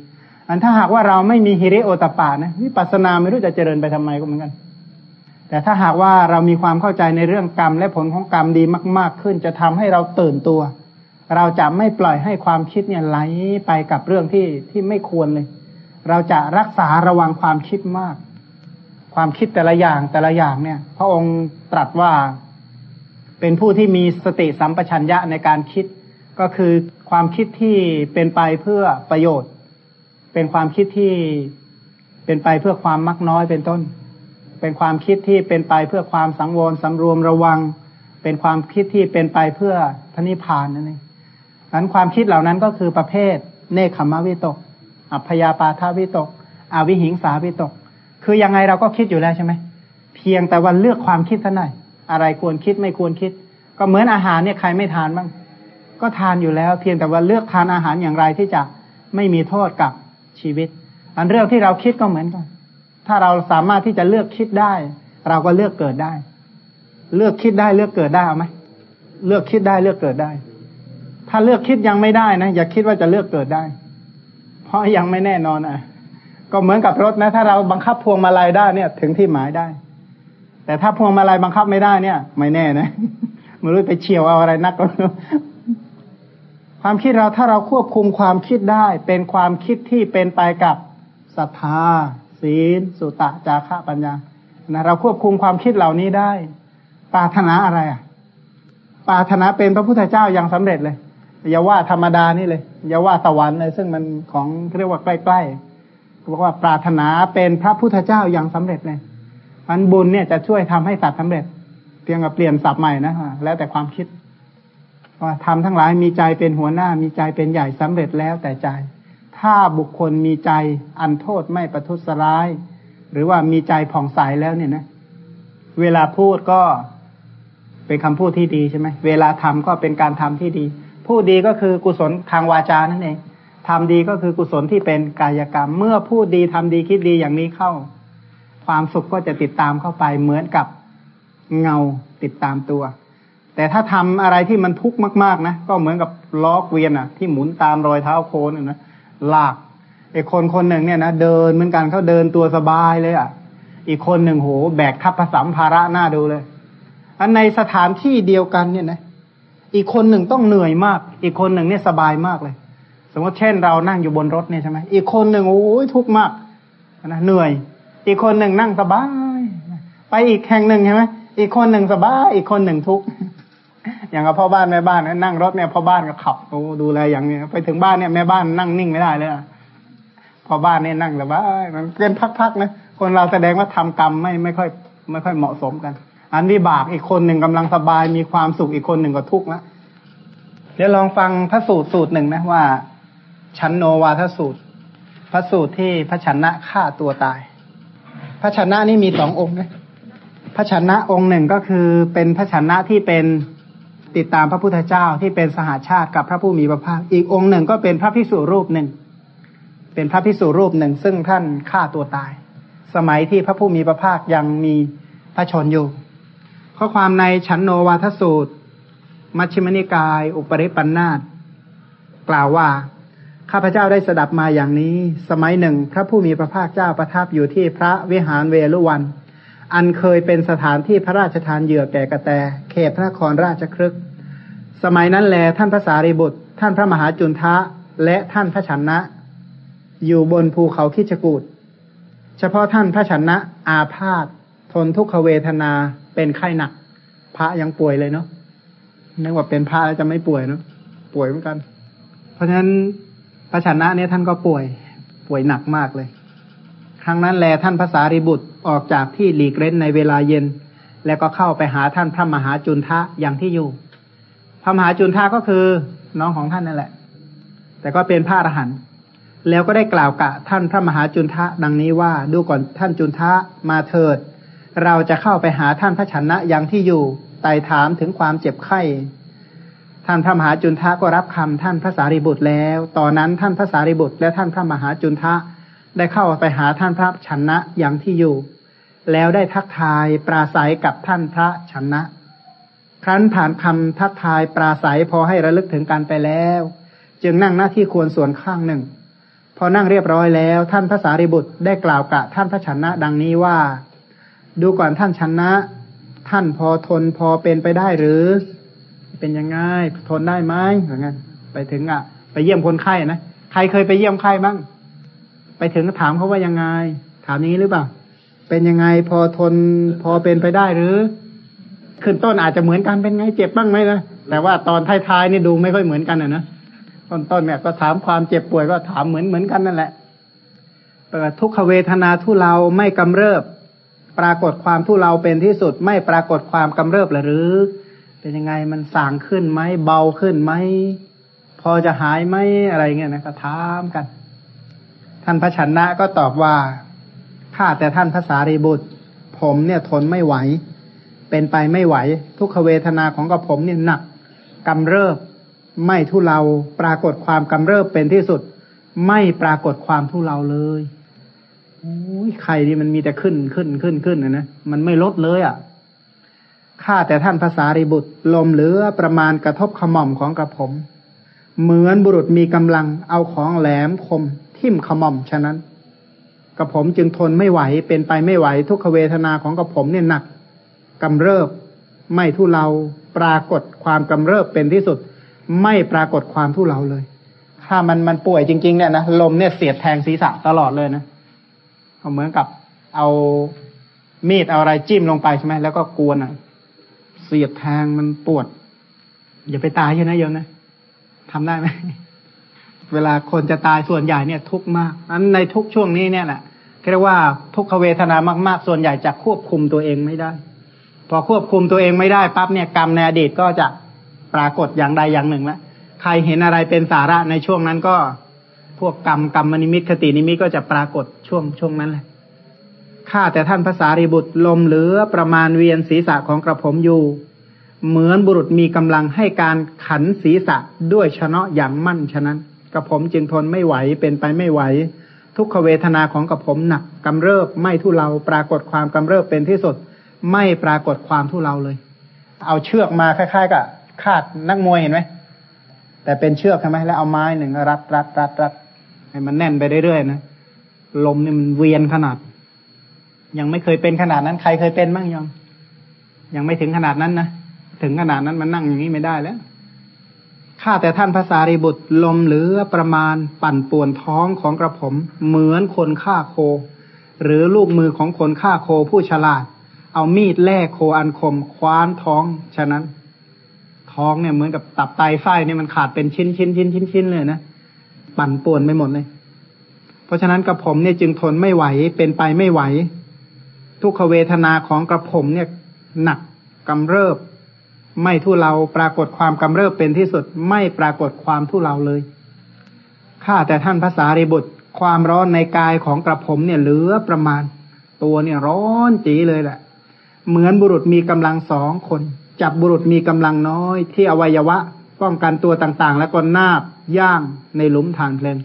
อันถ้าหากว่าเราไม่มีฮิริโอตปานะวิปัสสนาไม่รู้จะเจริญไปทำไมก็เหมือนกัน แต่ถ้าหากว่าเรามีความเข้าใจในเรื่องกรรม และผลของกรรมดีมาก ๆ ขึ้น จะทำให้เราตื่นตัว เราจะไม่ปล่อยให้ความคิดเนี่ยไหลไปกับเรื่องที่ที่ไม่ควรเลย เราจะรักษาระวังความคิดมาก ความคิดแต่ละอย่างแต่ละอย่างเนี่ย พระองค์ตรัสว่าเป็นผู้ที่มีสติสัมปชัญญะในการคิด ก็คือความคิดที่เป็นไปเพื่อประโยชน์ เป็นความคิดที่เป็นไปเพื่อความมักน้อยเป็นต้น เป็นความคิดที่เป็นไปเพื่อความสังวรสำรวมระวัง เป็นความคิดที่เป็นไปเพื่อพระนิพพานนั่นเองนั้นความคิดเหล่านั้นก็คือประเภท เนคขมวิตก อัพยาปาทาวิตก อวิหิงสาวิตก คือยังไงเราก็คิดอยู่แล้วใช่ไหม เพียงแต่วันเลือกความคิดเท่านั้นอะไรควรคิดไม่ควรคิด ก็เหมือนอาหารเนี่ยใครไม่ทานบ้าง ก็ทานอยู่แล้ว เพียงแต่ว่าเลือกทานอาหารอย่างไรที่จะไม่มีโทษกับชีวิต อันเรื่องที่เราคิดก็เหมือนกัน ถ้าเราสามารถที่จะเลือกคิดได้ เราก็เลือกเกิดได้ เลือกคิดได้เลือกเกิดได้เอาไหมเลือกคิดได้เลือกเกิดได้ ถ้าเลือกคิดยังไม่ได้นะอย่าคิดว่าจะเลือกเกิดได้ เพราะยังไม่แน่นอนอะ ก็เหมือนกับรถนะ ถ้าเราบังคับพวงมาลัยได้เนี่ย ถึงที่หมายได้ แต่ถ้าพวงมาลัยบังคับไม่ได้เนี่ย ไม่แน่นะไม่รู้ไปเฉียวเอาอะไรนักก็ความคิดเราถ้าเราควบคุมความคิดได้ เป็นความคิดที่เป็นไปกับศรัทธา ศีล สุตะ จาระปัญญานะเราควบคุมความคิดเหล่านี้ได้ปาถนาอะไรอะปาถนาเป็นพระพุทธเจ้าย่างสำเร็จเลยอย่าว่าธรรมดานี่เลยอย่าว่าสวรรค์เลยซึ่งมันของเรียกว่าใกล้ๆบอกว่าปรารถนาเป็นพระพุทธเจ้าอย่างสำเร็จเลยมันบุญเนี่ยจะช่วยทำให้สัตว์สำเร็จเพียงกับเปลี่ยนศัพท์ใหม่นะแล้วแต่ความคิดว่าทำทั้งหลายมีใจเป็นหัวหน้ามีใจเป็นใหญ่สำเร็จแล้วแต่ใจ ถ้าบุคคลมีใจอันโทษไม่ประทุษร้าย หรือว่ามีใจผ่องใสแล้วเนี่ยนะ เวลาพูดก็เป็นคำพูดที่ดีใช่ไหมเวลาทำก็เป็นการทำที่ดี พูดดีก็คือกุศลทางวาจานั่นเองทำดีก็คือกุศลที่เป็นกายกรรม เมื่อพูดดีทำดีคิดดีอย่างนี้เข้า ความสุขก็จะติดตามเข้าไปเหมือนกับเงาติดตามตัว แต่ถ้าทำอะไรที่มันทุกข์มาก ๆ นะ ก็เหมือนกับล้อเกวียนอะ ที่หมุนตามรอยเท้าโคนนะ ลากไอ้คนคนหนึ่งเนี่ยนะเดินเหมือนกันเขาเดินตัวสบายเลยอะ อีกคนหนึ่งโหแบกทับผสมภาระหน้าดูเลย อันในสถานที่เดียวกันเนี่ยนะอีกคนหนึ่งต้องเหนื่อยมาก อีกคนหนึ่งเนี่ยสบายมากเลย สมมติเช่นเรานั่งอยู่บนรถเนี่ยใช่ไหมอีกคนหนึ่งโอ้ยทุกข์มากนะเหนื่อย อีกคนหนึ่งนั่งสบาย ไปอีกแห่งหนึ่งใช่ไหมอีกคนหนึ่งสบาย อีกคนหนึ่งทุกข์ อย่างกับพ่อบ้านแม่บ้านนั่งรถเนี่ยพ่อบ้านก็ขับโอ้ดูแลอย่างนี้ไปถึงบ้านเนี่ยแม่บ้านนั่งนิ่งไม่ได้เลยพ่อบ้านเนี่ยนั่งแต่ว่ามันเป็นพักๆนะคนเราแสดงว่าทำกรรมไม่ไม่ค่อย ไม่ค่อยเหมาะสมกัน อันวิบากอีกคนหนึ่งกำลังสบายมีความสุขอีกคนหนึ่งก็ทุกข์ละเดี๋ยวลองฟังพระสูตรสูตรหนึ่งนะว่า ชันโนวาทสูตร พระสูตรที่พระชนะฆ่าตัวตาย พระชนะนี่มีสององค์นะพระชนะองค์หนึ่งก็คือเป็นพระชนะที่เป็น ติดตามพระพุทธเจ้าที่เป็นสหาชาติกับพระผู้มีพระภาค อีกองค์หนึ่งก็เป็นพระพิสุรูปหนึ่ง เป็นพระพิสุรูปหนึ่ง ซึ่งท่านฆ่าตัวตาย สมัยที่พระผู้มีพระภาคยังมีพระชนอยู่ ข้อความในฉันโนวาทสูตร มัชฌิมนิกาย อุปริปันธาตกล่าวว่าข้าพเจ้าได้สดับมาอย่างนี้ สมัยหนึ่ง พระผู้มีพระภาคเจ้าประทับอยู่ที่พระวิหารเวลุวัน อันเคยเป็นสถานที่พระราชทานเหยื่อแก่กระแต เขตพระนครราชครึก สมัยนั้นแลท่านพระสารีบุตร ท่านพระมหาจุนทะและท่านพระชนะ อยู่บนภูเขาคิจกูดเฉพาะท่านพระชนะอาพาธทนทุกขเวทนาเป็นไข้หนัก พระยังป่วยเลยเนาะนึกว่าเป็นพระแล้วจะไม่ป่วยเนาะป่วยเหมือนกัน เพราะฉะนั้นพระชนะเนี่ยท่านก็ป่วย ป่วยหนักมากเลย ครั้งนั้นแลท่านภาษาริบุตรออกจากที่หลีกเล่นในเวลาเย็น แล้วก็เข้าไปหาท่านพระมหาจุนทะอย่างที่อยู่ พระมหาจุนทะก็คือน้องของท่านนั่นแหละ แต่ก็เป็นพระอรหันต์แล้วก็ได้กล่าวกะท่านพระมหาจุนทะดังนี้ว่าดูก่อนท่านจุนทะมาเถิด เราจะเข้าไปหาท่านพระชนะอย่างที่อยู่ไต่ถามถึงความเจ็บไข้ท่านพระมหาจุนทะก็รับคำท่านพระสารีบุตรแล้ว ตอนนั้นท่านพระสารีบุตร และท่านพระมหาจุนทะได้เข้าไปหาท่านพระชนะอย่างที่อยู่ แล้วได้ทักทายปราศัยกับท่านพระชนะ ครั้นผ่านคำทักทายปราศัยพอให้ระลึกถึงกันไปแล้ว จึงนั่งหน้าที่ควรส่วนข้างหนึ่ง พอนั่งเรียบร้อยแล้ว ท่านพระสารีบุตรได้กล่าวกับท่านพระชนะดังนี้ว่า ดูก่อนท่านชนะ ท่านพอทนพอเป็นไปได้หรือ เป็นยังไงทนได้ไหมอย่างนั้นไปถึงอะ ไปเยี่ยมคนไข้นะใครเคยไปเยี่ยมไข้บ้างไปถึงถามเขาว่ายังไง ถามนี้หรือเปล่า เป็นยังไงพอทนพอเป็นไปได้หรือ ขึ้นต้นอาจจะเหมือนกันเป็นไงเจ็บบ้างไหมนะแต่ว่าตอนท้ายๆนี่ดูไม่ค่อยเหมือนกันนะต้นต้นเนี่ยก็ถามความเจ็บป่วยก็ถามเหมือนเหมือนกันนั่นแหละเทุกขเวทนาทุเลาไม่กำเริบ ปรากฏความทุเลาเป็นที่สุด ไม่ปรากฏความกำเริบหรือ เป็นยังไงมันสางขึ้นไหมเบาขึ้นไหมพอจะหายไหมอะไรเงี้ยนะก็ถามกัน ท่านพระชนะก็ตอบว่าข้าแต่ท่านภาษารีบุตร ผมเนี่ยทนไม่ไหว เป็นไปไม่ไหว ทุกขเวทนาของกับผมเนี่ยหนักกำเริบ ไม่ทุเลาปรากฏความกำเริบเป็นที่สุด ไม่ปรากฏความทุเลาเลยโอ้ยใครนี่มันมีแต่ขึ้นขึ้นขึ้นขึ้นนะนะมันไม่ลดเลยอะ่ะข้าแต่ท่านภาษารีบุตร ลมเหลือประมาณกระทบขมอมของกระผม เหมือนบุรุษมีกำลังเอาของแหลมคม ทิ่มขมอมฉะนั้นกระผมจึงทนไม่ไหวเป็นไปไม่ไหวทุกขเวทนาของกระผมเนี่ยหนัก กำเริบ ไม่ทุเลาปรากฏความกำเริบเป็นที่สุด ไม่ปรากฏความทุเลาเลย ถ้ามันมันป่วยจริง ๆ เนี่ยนะลมเนี่ยเสียดแทงศีรษะตลอดเลยนะเหมือนกับเอามีดเอาอะไรจิ้มลงไปใช่ไหมแล้วก็กวนอะ เสียบแทงมันปวด อย่าไปตายใช่ไหมโยมนะทำได้ไหมเวลาคนจะตายส่วนใหญ่เนี่ย ทุกมากนั้นในทุกช่วงนี้เนี่ยแหละเรียกว่าทุกขเวทนามาก ๆ ส่วนใหญ่จะควบคุมตัวเองไม่ได้ พอควบคุมตัวเองไม่ได้ปั๊บเนี่ยกรรมในอดีตก็จะปรากฏอย่างใดอย่างหนึ่งแล้วใครเห็นอะไรเป็นสาระในช่วงนั้นก็พวกกรรมกรรมนิมิตคตินิมิตก็จะปรากฏช่วงช่วงนั้นแหละข้าแต่ท่านภาษาริบุตรลมเหลือประมาณเวียนศีรษะของกระผมอยู่ เหมือนบุรุษมีกำลังให้การขันศีรษะด้วยชนะอย่างมั่นฉะนั้น กระผมจึงทนไม่ไหวเป็นไปไม่ไหว ทุกขเวทนาของกระผมหนักกำเริบไม่ทุเลาปรากฏความกำเริบเป็นที่สุด ไม่ปรากฏความทุเลาเลย เอาเชือกมาคล้ายๆกับคาดนักมวยเห็นไหมแต่เป็นเชือกใช่ไหมแล้วเอาไม้หนึ่งรัดรัดรัดรัดให้มันแน่นไปเรื่อยๆนะลมนี่มันเวียนขนาด ยังไม่เคยเป็นขนาดนั้น ใครเคยเป็นบ้างยังยังไม่ถึงขนาดนั้นนะถึงขนาดนั้นมันนั่งอย่างนี้ไม่ได้แล้วข้าแต่ท่านภาษารีบุตรลมหรือประมาณปั่นป่วนท้องของกระผม เหมือนคนฆ่าโค หรือลูกมือของคนฆ่าโคผู้ฉลาด เอามีดแล่โคอันคม คว้านท้อง ฉะนั้น ท้องเนี่ยเหมือนกับตับไตไส้เนี่ยมันขาดเป็นชิ้นชิ้นชิ้นชิ้นชิ้นเลยนะปั่นป่วนไปหมดเลย เพราะฉะนั้นกระผมเนี่ยจึงทนไม่ไหวเป็นไปไม่ไหว ทุกขเวทนาของกระผมเนี่ยหนักกำเริบ ไม่ทุเลาปรากฏความกำเริบเป็นที่สุดไม่ปรากฏความทุเลาเลยข้าแต่ท่านภาษาริบุตรความร้อนในกายของกระผมเนี่ยเหลือประมาณ ตัวเนี่ยร้อนจีเลยแหละ เหมือนบุรุษมีกำลังสองคน จับบุรุษมีกำลังน้อย ที่อวัยวะ ป้องกันตัวต่างๆ แล้วก็นาบย่างในหลุมทานเพลิง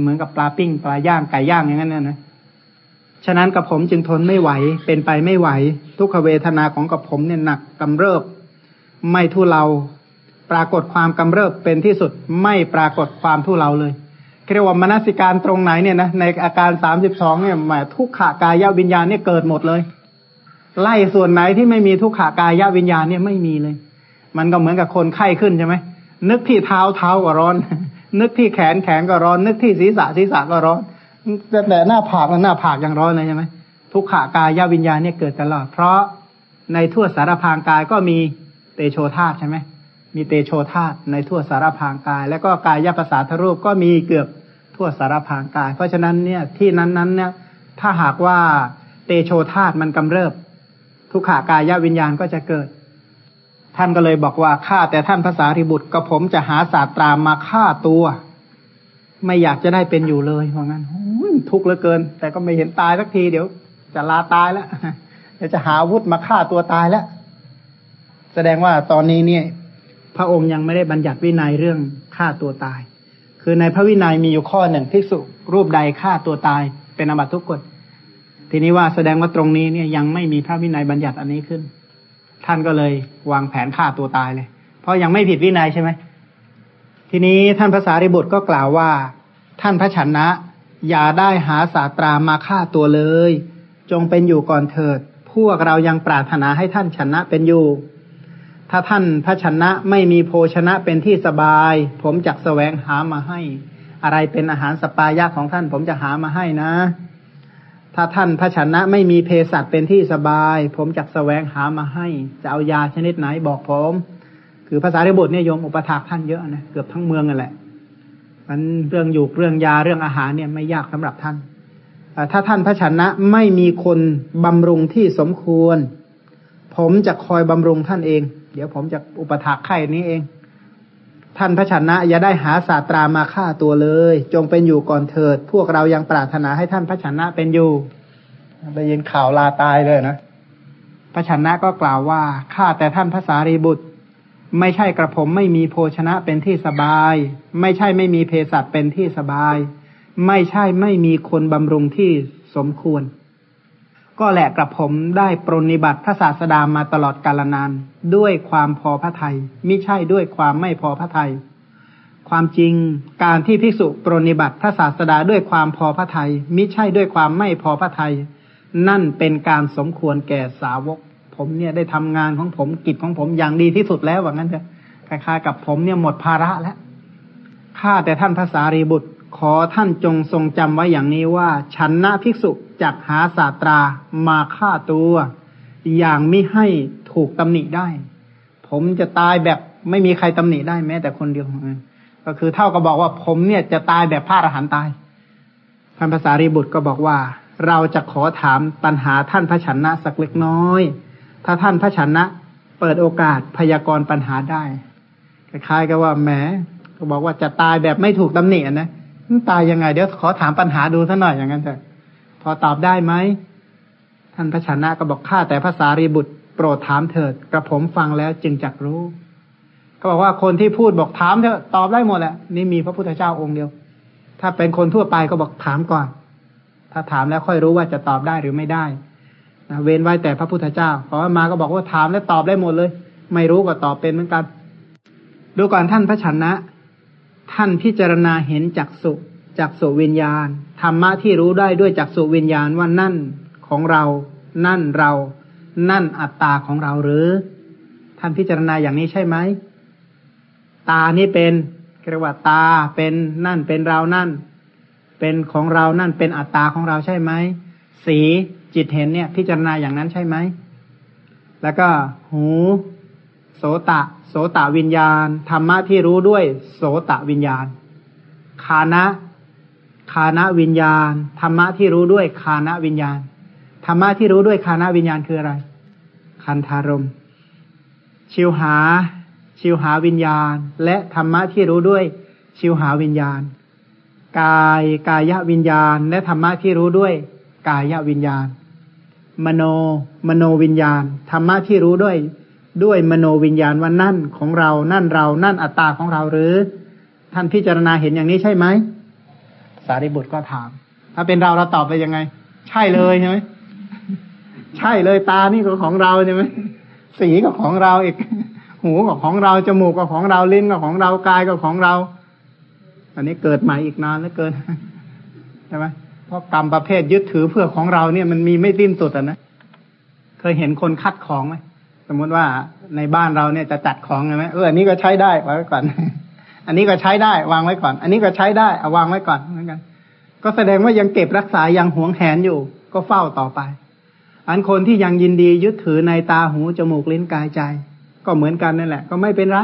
เหมือนกับปลาปิ้งปลาย่างไก่ย่างอย่างนั้นนี่ยนะฉะนั้นกับผมจึงทนไม่ไหว เป็นไปไม่ไหว ทุกขเวทนาของกับผมเนี่ยหนักกำเริบ ไม่ทุเลาปรากฏความกำเริบเป็นที่สุดไม่ปรากฏความทุเลาเลยเรียกว่ามนสิการตรงไหนเนี่ยนะในอาการสามสิบสองเนี่ยหมายทุกขากายวิญญาณเนี่ยเกิดหมดเลย ไล่ส่วนไหนที่ไม่มีทุกขากายวิญญาณเนี่ยไม่มีเลย มันก็เหมือนกับคนไข้ขึ้นใช่ไหมนึกที่เท้าเท้าก็ร้อน นึกที่แขนแขนก็ร้อน นึกที่ศีรษะศีรษะก็ร้อนแต่แต่หน้าผากหน้าผากยังร้อนเลยใช่ไหมทุกขากายวิญญาณเนี่ยเกิดตลอด เพราะในทั่วสารพางกายก็มีเตโชธาตใช่ไหมมีเตโชธาตในทั่วสารพางกาย แล้วก็กายยภาษาทรูปก็มีเกือบทั่วสารพางกาย เพราะฉะนั้นเนี่ยที่นั้นนั้นเนี่ยถ้าหากว่าเตโชธาตมันกำเริบ ทุกขากายวิญญาณก็จะเกิด ท่านก็เลยบอกว่าข้าแต่ท่านภาษาริบุตรก็ผมจะหาศาสตรามาฆ่าตัว ไม่อยากจะได้เป็นอยู่เลยเพราะงั้นทุกข์เหลือเกิน แต่ก็ไม่เห็นตายสักทีเดี๋ยว จะลาตายแล้วเดี๋ยวจะหาวุธมาฆ่าตัวตายแล้วแสดงว่าตอนนี้เนี่ย พระองค์ยังไม่ได้บัญญัติวินัยเรื่องฆ่าตัวตาย คือในพระวินัยมีอยู่ข้อหนึ่งที่สุรูปใดฆ่าตัวตายเป็นอบัตทุกกฎ ทีนี้ว่าแสดงว่าตรงนี้เนี่ยยังไม่มีพระวินัยบัญญัติอันนี้ขึ้น ท่านก็เลยวางแผนฆ่าตัวตายเลย เพราะยังไม่ผิดวินัยใช่ไหมทีนี้ท่านภาษาริบุตรก็กล่าวว่า ท่านพระชนะ อย่าได้หาสาตรามาฆ่าตัวเลย จงเป็นอยู่ก่อนเถิด พวกเรายังปรารถนาให้ท่านชนะเป็นอยู่ ถ้าท่านพระชนะไม่มีโภชนะเป็นที่สบาย ผมจักแสวงหามาให้ อะไรเป็นอาหารสปายะของท่านผมจะหามาให้นะ ถ้าท่านพระชนะไม่มีเภสัชเป็นที่สบาย ผมจักแสวงหามาให้ จะเอายาชนิดไหนบอกผม คือภาษาริบุตรเนี่ยโยมอุปถากท่านเยอะนะเกือบทั้งเมืองนั่นแหละมันเรื่องอยู่เรื่องยาเรื่องอาหารเนี่ยไม่ยากสำหรับท่านถ้าท่านพระชนะไม่มีคนบำรุงที่สมควร ผมจะคอยบำรุงท่านเอง เดี๋ยวผมจะอุปถากไข่นี้เอง ท่านพระชนะอย่าได้หาศาสตรามาฆ่าตัวเลย จงเป็นอยู่ก่อนเถิด พวกเรายังปรารถนาให้ท่านพระชนะเป็นอยู่ได้ยินข่าวลาตายเลยนะพระชนะก็กล่าวว่าข้าแต่ท่านพระสารีบุตร ไม่ใช่กระผมไม่มีโภชนะเป็นที่สบาย ไม่ใช่ไม่มีเภสัชเป็นที่สบาย ไม่ใช่ไม่มีคนบำรุงที่สมควร ก็แหละกระผมได้ปรนิบัติพระศาสดามาตลอดกาลนาน ด้วยความพอพระทยัยมิใช่ด้วยความไม่พอพระทยัยความจริงการที่ภิกษุปรนิบัติพระศาสดาด้วยความพอพระทยัยมิใช่ด้วยความไม่พอพระทยัยนั่นเป็นการสมควรแก่สาวก ผมเนี่ยได้ทำงานของผมกิจของผมอย่างดีที่สุดแล้วว่างั้นจะคล้ายๆกับผมเนี่ยหมดภาระแล้วข้าแต่ท่านภาษารีบุตร ขอท่านจงทรงจำไว้อย่างนี้ว่า ฉันนะภิกษุจักหาศาตรามาฆ่าตัว อย่างไม่ให้ถูกตำหนิได้ ผมจะตายแบบไม่มีใครตำหนิได้แม้แต่คนเดียวก็คือเท่ากับบอกว่าผมเนี่ยจะตายแบบพระอรหันต์ตายท่านภาษารีบุตรก็บอกว่า เราจะขอถามปัญหาท่านพระชนะสักเล็กน้อย ถ้าท่านพระชนะเปิดโอกาสพยากรณ์ปัญหาได้คล้ายๆกับว่าแหมก็บอกว่าจะตายแบบไม่ถูกตำหนินะ ตายยังไง เดี๋ยวขอถามปัญหาดูสักหน่อยอย่างนั้นเถอะพอตอบได้ไหมท่านพระชนะก็บอกข้าแต่ภาษารีบุตรโปรดถามเถิดกระผมฟังแล้วจึงจักรู้ ก็บอกว่าคนที่พูดบอกถามเถอะตอบได้หมดแหละนี่มีพระพุทธเจ้าองค์เดียว ถ้าเป็นคนทั่วไปก็บอกถามก่อน ถ้าถามแล้วค่อยรู้ว่าจะตอบได้หรือไม่ได้นะเว้นไว้แต่พระพุทธเจ้าพอมาก็บอกว่าถามแล้วตอบได้หมดเลย ไม่รู้ก็ตอบเป็นเหมือนกัน ดูก่อนท่านพระชนะ ท่านพิจารณาเห็นจักสุจักสุวิญญาณธรรมะที่รู้ได้ด้วยจักสุวิญญาณว่านั่นของเรา นั่นเรา นั่นอัตตาของเราหรือ ท่านพิจารณาอย่างนี้ใช่ไหมตานี่เป็นเรียกว่าตาเป็นนั่นเป็นเรานั่น เป็นของเรานั่นเป็นอัตตาของเราใช่ไหมสีจิตเห็นเนี่ย พิจารณาอย่างนั้นใช่ไหมแล้วก็หู โสตะ โสตะวิญญาณ ธรรมะที่รู้ด้วย โสตะวิญญาณ คานะ คานะวิญญาณ ธรรมะที่รู้ด้วยคานะวิญญาณ ธรรมะที่รู้ด้วยคานะวิญญาณคืออะไร คันธารม ชิวหา ชิวหาวิญญาณ และธรรมะที่รู้ด้วย ชิวหาวิญญาณ กาย กายวิญญาณ และธรรมะที่รู้ด้วย กายวิญญาณ มโน มโนวิญญาณ ธรรมะที่รู้ด้วย ด้วยมโนวิญญาณว่านั่นของเรา นั่นเรา นั่นอัตตาของเราหรือ ท่านพิจารณาเห็นอย่างนี้ใช่ไหม สารีบุตรก็ถาม ถ้าเป็นเราเราตอบไปยังไง ใช่เลยใช่ไหมใช่เลยตานี่ก็ของเราใช่ไหมสีก็ของเราอีก หูก็ของเราจมูกก็ของเราลิ้นก็ของเรากายก็ของเรา อันนี้เกิดใหม่อีกนานแล้วเกินใช่ไหมเพราะกรรมประเภทยึดถือเพื่อของเราเนี่ยมันมีไม่สิ้นสุดอะนะเคยเห็นคนคัดของไหม สมมติว่าในบ้านเราเนี่ยจะจัดของใช่ไหมเอออันนี้ก็ใช้ได้วางไว้ก่อน อันนี้ก็ใช้ได้วางไว้ก่อน อันนี้ก็ใช้ได้เอาวางไว้ก่อนเหมือนกัน ก็แสดงว่ายังเก็บรักษายังหวงแหนอยู่ ก็เฝ้าต่อไป อันคนที่ยังยินดียึดถือในตาหูจมูกลิ้นกายใจ ก็เหมือนกันนั่นแหละ ก็ไม่เป็นไร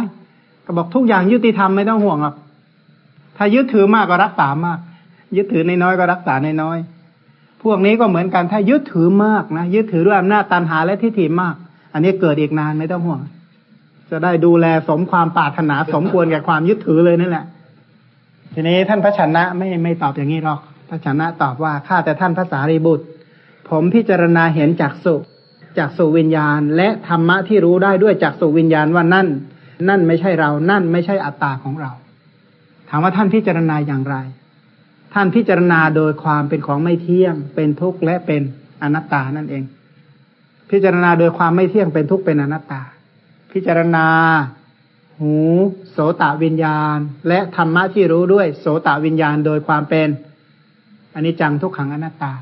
ก็บอกทุกอย่างยุติธรรมไม่ต้องห่วงหรอกถ้ายึดถือมากก็รักษามาก ยึดถือในน้อยก็รักษาในน้อยพวกนี้ก็เหมือนกันถ้ายึดถือมากนะยึดถือด้วยอำนาจตันหาและทิฏฐิมาก อันนี้เกิดอีกนานไม่ต้องห่วง จะได้ดูแลสมความปรารถนาสมควรแก่ความยึดถือเลยนั่นแหละ ทีนี้ท่านพระชนะไม่ไม่ตอบอย่างนี้หรอก พระชนะตอบว่าข้าแต่ท่านภาษารีบุตร ผมพิจารณาเห็นจากสุจากสุวิญญาณ และธรรมะที่รู้ได้ด้วยจากสุวิญญาณว่านั่น นั่นไม่ใช่เรา นั่นไม่ใช่อัตตาของเรา ถามว่าท่านพิจารณาอย่างไร ท่านพิจารณาโดยความเป็นของไม่เที่ยง เป็นทุกข์และเป็นอนัตตานั่นเอง พิจารณาโดยความไม่เที่ยงเป็นทุกข์เป็นอนัตตา พิจารณา หู โสตวิญญาณ และธรรมะที่รู้ด้วยโสตวิญญาณโดยความเป็นอันนี้จังทุกขังอนัตตา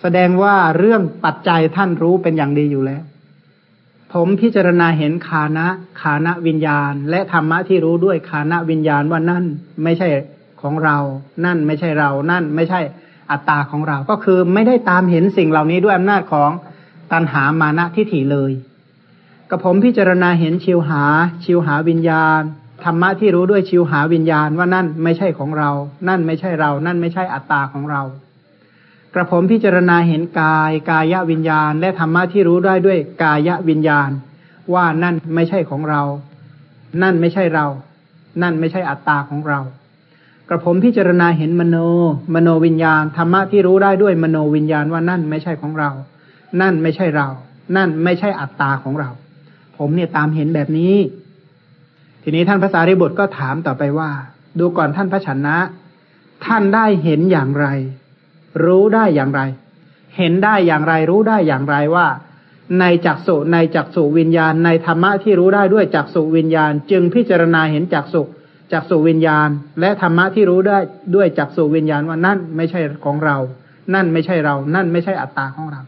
แสดงว่าเรื่องปัจจัยท่านรู้เป็นอย่างดีอยู่แล้ว ผมพิจารณาเห็นคานะคานะวิญญาณ และธรรมะที่รู้ด้วยคานะวิญญาณว่านั่นไม่ใช่ของเรา นั่นไม่ใช่เรา นั่นไม่ใช่อัตตาของเรา ก็คือไม่ได้ตามเห็นสิ่งเหล่านี้ด้วยอำนาจของ ตัณหามานะทิฏฐิเลยกับผมพิจารณาเห็นชิวหา ชิวหาวิญญาณธรรมะที่รู้ด้วยชิวหาวิญญาณว่านั่นไม่ใช่ของเรา นั่นไม่ใช่เรา นั่นไม่ใช่อัตตาของเรา กระผมพิจารณาเห็นกายกายวิญญาณ และธรรมะที่รู้ได้ด้วยกายวิญญาณ ว่านั่นไม่ใช่ของเรา นั่นไม่ใช่เรา นั่นไม่ใช่อัตตาของเรา กระผมพิจารณาเห็นมโน มโนวิญญาณธรรมะที่รู้ได้ด้วยมโนวิญญาณว่านั่นไม่ใช่ของเรา นั่นไม่ใช่เรา นั่นไม่ใช่อัตตาของเรา ผมเนี่ยตามเห็นแบบนี้ ทีนี้ท่านพระสารีบุตรก็ถามต่อไปว่า ดูก่อนท่านพระชนะ ท่านได้เห็นอย่างไร รู้ได้อย่างไร เห็นได้อย่างไรรู้ได้อย่างไรว่า ในจักสุในจักสุวิญญาณ ในธรรมะที่รู้ได้ด้วยจักสุวิญญาณ จึงพิจารณาเห็นจักสุจักสุวิญญาณ และธรรมะที่รู้ได้ด้วยจักสุวิญญาณว่านั่นไม่ใช่ของเรา นั่นไม่ใช่เรา นั่นไม่ใช่อัตตาของเรา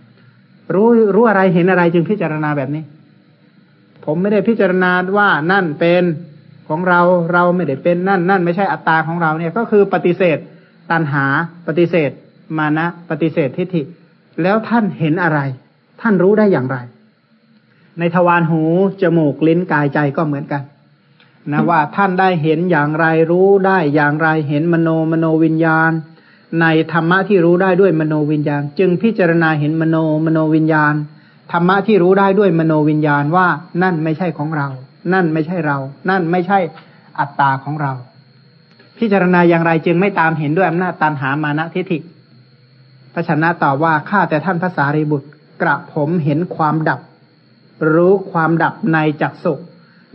รู้รู้อะไรเห็นอะไรจึงพิจารณาแบบนี้ ผมไม่ได้พิจารณาว่านั่นเป็นของเราเราไม่ได้เป็นนั่น นั่นไม่ใช่อัตตาของเราเนี่ย ก็คือปฏิเสธ ตัณหา ปฏิเสธ มานะ ปฏิเสธทิฏฐิ แล้วท่านเห็นอะไร ท่านรู้ได้อย่างไร ในทวารหู จมูกลิ้นกายใจก็เหมือนกันนะว่าท่านได้เห็นอย่างไรรู้ได้อย่างไรเห็นมโนมโนวิญญาณ ในธรรมะที่รู้ได้ด้วยมโนวิญญาณ จึงพิจารณาเห็นมโนมโนวิญญาณธรรมะที่รู้ได้ด้วยมโนวิญญาณว่านั่นไม่ใช่ของเรา นั่นไม่ใช่เรา นั่นไม่ใช่อัตตาของเรา พิจารณาอย่างไรจึงไม่ตามเห็นด้วยอำนาจตันหามานะทิฏฐิพระชนะตอบว่าข้าแต่ท่านพระสารีบุตร กระผมเห็นความดับ รู้ความดับในจักสุ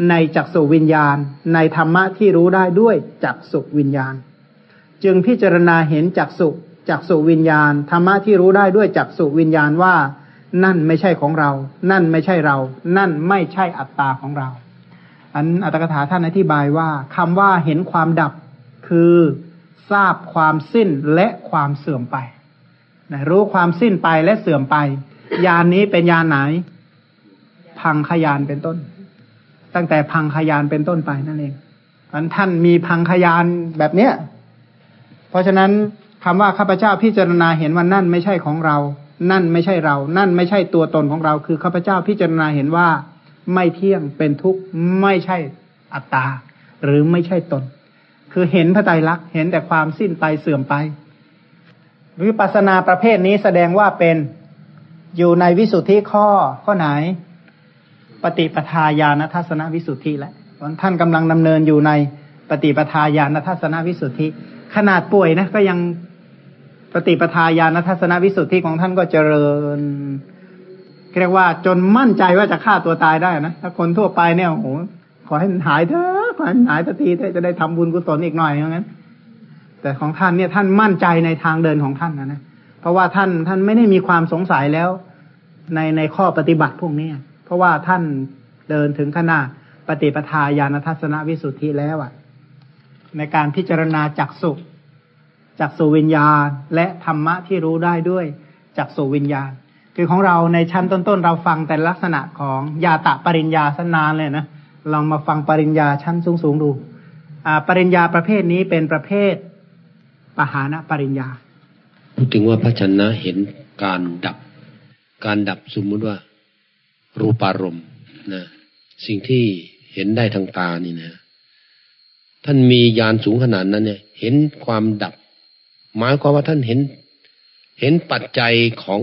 ในจักสุวิญญาณ ในธรรมะที่รู้ได้ด้วยจักสุวิญญาณ จึงพิจารณาเห็นจักสุจักสุวิญญาณธรรมะที่รู้ได้ด้วยจักสุวิญญาณว่า นั่นไม่ใช่ของเรา นั่นไม่ใช่เรา นั่นไม่ใช่อัตตาของเรา อันอัตถกถาท่านอธิบายว่าคำว่าเห็นความดับคือทราบความสิ้นและความเสื่อมไปนะรู้ความสิ้นไปและเสื่อมไปยานนี้เป็นยานไหน พังขยานเป็นต้น ตั้งแต่พังขยานเป็นต้นไปนั่นเองอันท่านมีพังขยานแบบเนี้ย เพราะฉะนั้นคำว่าข้าพเจ้าพิจารณาเห็นว่านั่นไม่ใช่ของเรา นั่นไม่ใช่เรา นั่นไม่ใช่ตัวตนของเรา คือข้าพเจ้าพิจารณาเห็นว่าไม่เที่ยงเป็นทุกข์ไม่ใช่อัตตา หรือไม่ใช่ตน คือเห็นพระไตรลักษณ์เห็นแต่ความสิ้นไปเสื่อมไปวิปัสนาประเภทนี้แสดงว่าเป็นอยู่ในวิสุทธิข้อข้อไหน ปฏิปทาญาณทัศนวิสุทธิแล้วท่านกำลังดำเนินอยู่ในปฏิปทาญาณทัศนวิสุทธิ ขนาดป่วยนะก็ยังปฏิปทาญาณทัศนวิสุทธิของท่านก็เจริญเรียกว่าจนมั่นใจว่าจะฆ่าตัวตายได้นะถ้าคนทั่วไปเนี่ยโอ้โหขอให้หายเถอะขอให้หายสักทีจะได้ทำบุญกุศลอีกหน่อยอย่างนั้นแต่ของท่านเนี่ยท่านมั่นใจในทางเดินของท่านนะนะเพราะว่าท่านท่านไม่ได้มีความสงสัยแล้ว ในในข้อปฏิบัติพวกนี้เพราะว่าท่านเดินถึงขนาดปฏิปทาญาณทัศนวิสุทธิแล้วอะ ในการพิจารณาจักสุจักสุวิญญาณ และธรรมะที่รู้ได้ด้วยจักสุวิญญาณ คือของเราในชั้นต้นๆเราฟังแต่ลักษณะของยาตะปริญญาสนานเลยนะลองมาฟังปริญญาชั้นสูงๆดูอ่าปริญญาประเภทนี้เป็นประเภทปหานะปริญญาพูดถึงว่าพระชนะเห็นการดับ การดับสมมุติว่า รูปารมณ์นะสิ่งที่เห็นได้ทางตานี่นะ ท่านมียานสูงขนาดนั้นเนี่ย เห็นความดับ หมายความว่าท่านเห็น เห็นปัจจัยของ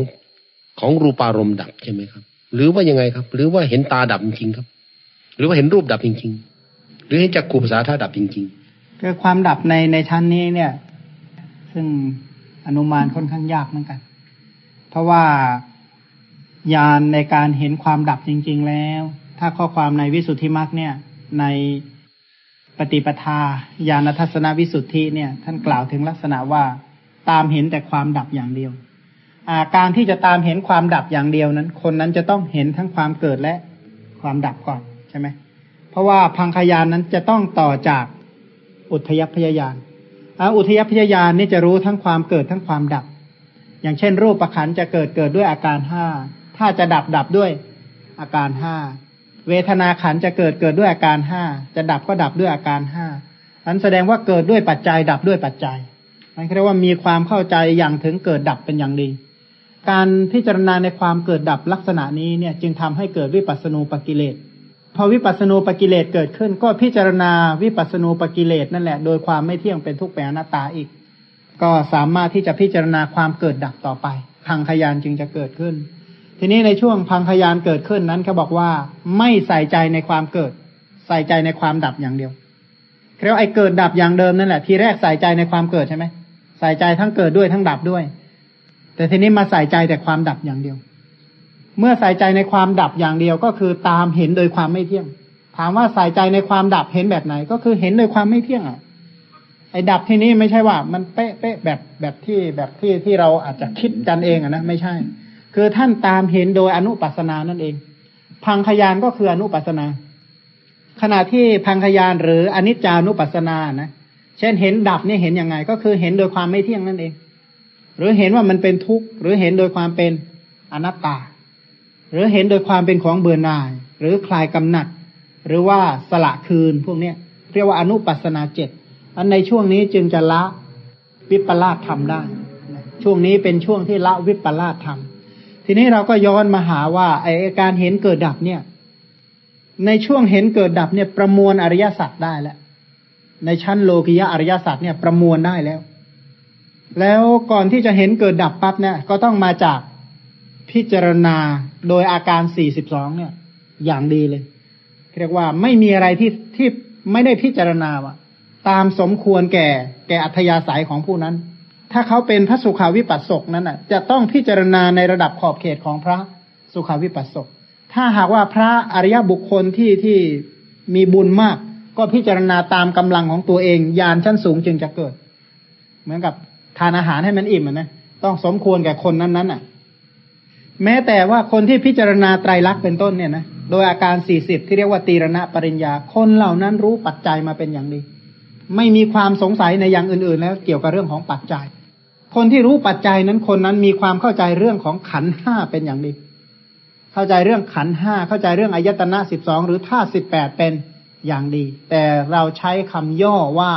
ของรูปารมณ์ดับใช่ไหมครับ หรือว่ายังไงครับ หรือว่าเห็นตาดับจริงครับ หรือว่าเห็นรูปดับจริง ๆ หรือเห็นจักรคูภาษาท่าดับจริงๆคือความดับในในชั้นนี้เนี่ย ซึ่งอนุมานค่อนข้างยากเหมือนกัน เพราะว่าญาณในการเห็นความดับจริง ๆ แล้ว ถ้าข้อความในวิสุทธิมรรคเนี่ย ใน ปฏิปทาญาณทัศนวิสุทธิเนี่ย ท่านกล่าวถึงลักษณะว่าตามเห็นแต่ความดับอย่างเดียวาการที่จะตามเห็นความดับอย่างเดียวนั้น คนนั้นจะต้องเห็นทั้งความเกิดและความดับก่อนใช่ไหมเพราะว่าพังคยานนั้นจะต้องต่อจากอุทยพยายานอุทยพยายานนี่จะรู้ทั้งความเกิดทั้งความดับ อย่างเช่น รูปประคันจะเกิดเกิดด้วยอาการห้าถ้าจะดับดับด้วยอาการห้า เวทนาขันจะเกิดเกิดด้วยอาการห้าจะดับก็ดับด้วยอาการห้าอันแสดงว่าเกิดด้วยปัจจัยดับด้วยปัจจัยนั่นเรียกว่ามีความเข้าใจอย่างถึงเกิดดับเป็นอย่างดี การพิจารณาในความเกิดดับลักษณะนี้เนี่ย จึงทำให้เกิดวิปัสสนูปกิเลสพอวิปัสสนูปกิเลสเกิดขึ้น ก็พิจารณาวิปัสสนูปกิเลสนั่นแหละโดยความไม่เที่ยงเป็นทุกข์เป็นอนัตตาอีก ก็สามารถที่จะพิจารณาความเกิดดับต่อไปทางขยานจึงจะเกิดขึ้น ทีนี้ในช่วงพังพยานเกิดขึ้นนั้นเขาบอกว่าไม่ใส่ใจในความเกิด ใส่ใจในความดับอย่างเดียวเรียกไอ้เกิดดับอย่างเดิมนั่นแหละทีแรกใส่ใจในความเกิดใช่ไหมใส่ใจทั้งเกิดด้วยทั้งดับด้วย แต่ทีนี้มาใส่ใจแต่ความดับอย่างเดียว เมื่อใส่ใจในความดับอย่างเดียวก็คือตามเห็นโดยความไม่เที่ยง ถามว่าใส่ใจในความดับเห็นแบบไหน ก็คือเห็นโดยความไม่เที่ยงอะไอ้ดับที่นี้ไม่ใช่ว่า มันเป๊ะเป๊ะแบบแบบที่แบบที่ที่เราอาจจะคิดกันเองอะนะไม่ใช่ คือท่านตามเห็นโดยอนุปัสนานั่นเอง พังขยานก็คืออนุปัสนา ขณะที่พังขยานหรืออนิจจานุปัสนานะเช่นเห็นดับนี่เห็นยังไง ก็คือเห็นโดยความไม่เที่ยงนั่นเอง หรือเห็นว่ามันเป็นทุกข์หรือเห็นโดยความเป็นอนัตตา หรือเห็นโดยความเป็นของเบื่อหน่าย หรือคลายกำหนัด หรือว่าสละคืนพวกเนี้ยเรียกว่าอนุปัสนาเจ็ดอันในช่วงนี้จึงจะละวิปลาสทำได้ ช่วงนี้เป็นช่วงที่ละวิปลาสทำ ทีนี้เราก็ย้อนมาหาว่าไอการเห็นเกิดดับเนี่ย ในช่วงเห็นเกิดดับเนี่ย ประมวลอริยสัจได้แล้ว ในชั้นโลกิยะอริยสัจเนี่ยประมวลได้แล้ว แล้วก่อนที่จะเห็นเกิดดับปั๊บเนี่ย ก็ต้องมาจากพิจารณาโดยอาการสี่สิบสองเนี่ย อย่างดีเลยเรียกว่าไม่มีอะไรที่ที่ไม่ได้พิจารณาวะตามสมควรแก่ แก่อัธยาศัยของผู้นั้น ถ้าเขาเป็นพระสุขาวิปัสสกนั้นอะ จะต้องพิจารณาในระดับขอบเขตของพระสุขาวิปัสสก ถ้าหากว่าพระอริยบุคคลที่ที่มีบุญมาก ก็พิจารณาตามกำลังของตัวเองยานชั้นสูงจึงจะเกิด เหมือนกับทานอาหารให้มันอิ่มนะต้องสมควรแก่คนนั้นนั้นอะ แม้แต่ว่าคนที่พิจารณาไตรลักษณ์เป็นต้นเนี่ยนะโดยอาการสี่สิบที่เรียกว่าตีรณะปริญญา คนเหล่านั้นรู้ปัจจัยมาเป็นอย่างดี ไม่มีความสงสัยในอย่างอื่น ๆ แล้วเกี่ยวกับเรื่องของปัจจัย คนที่รู้ปัจจัยนั้นคนนั้นมีความเข้าใจเรื่องของขันห้าเป็นอย่างดีเข้าใจเรื่องขันห้าเข้าใจเรื่องอายตนะสิบสองหรือท่าสิบแปดเป็นอย่างดี แต่เราใช้คำย่อว่า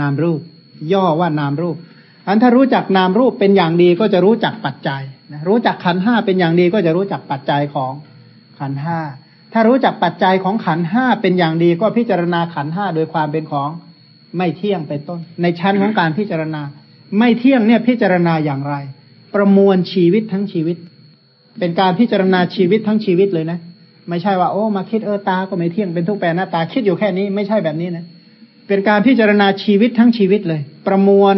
นามรูป ย่อว่านามรูปอันถ้ารู้จักนามรูปเป็นอย่างดีก็จะรู้จักปัจจัยรู้จักขันห้าเป็นอย่างดีก็จะรู้จักปัจจัยของขันห้าถ้ารู้จักปัจจัยของขันห้าเป็นอย่างดีก็พิจารณาขันห้าโดยความเป็นของไม่เที่ยงเป็นต้น ในชั้นของการพิจารณา ไม่เที่ยงเนี่ยพิจารณาอย่างไร ประมวลชีวิตทั้งชีวิต เป็นการพิจารณาชีวิตทั้งชีวิตเลยนะ ไม่ใช่ว่าโอ้มาคิดเออตาก็ไม่เที่ยงเป็นทุกแปรหน้าตาคิดอยู่แค่นี้ไม่ใช่แบบนี้นะเป็นการพิจารณาชีวิตทั้งชีวิตเลย ประมวล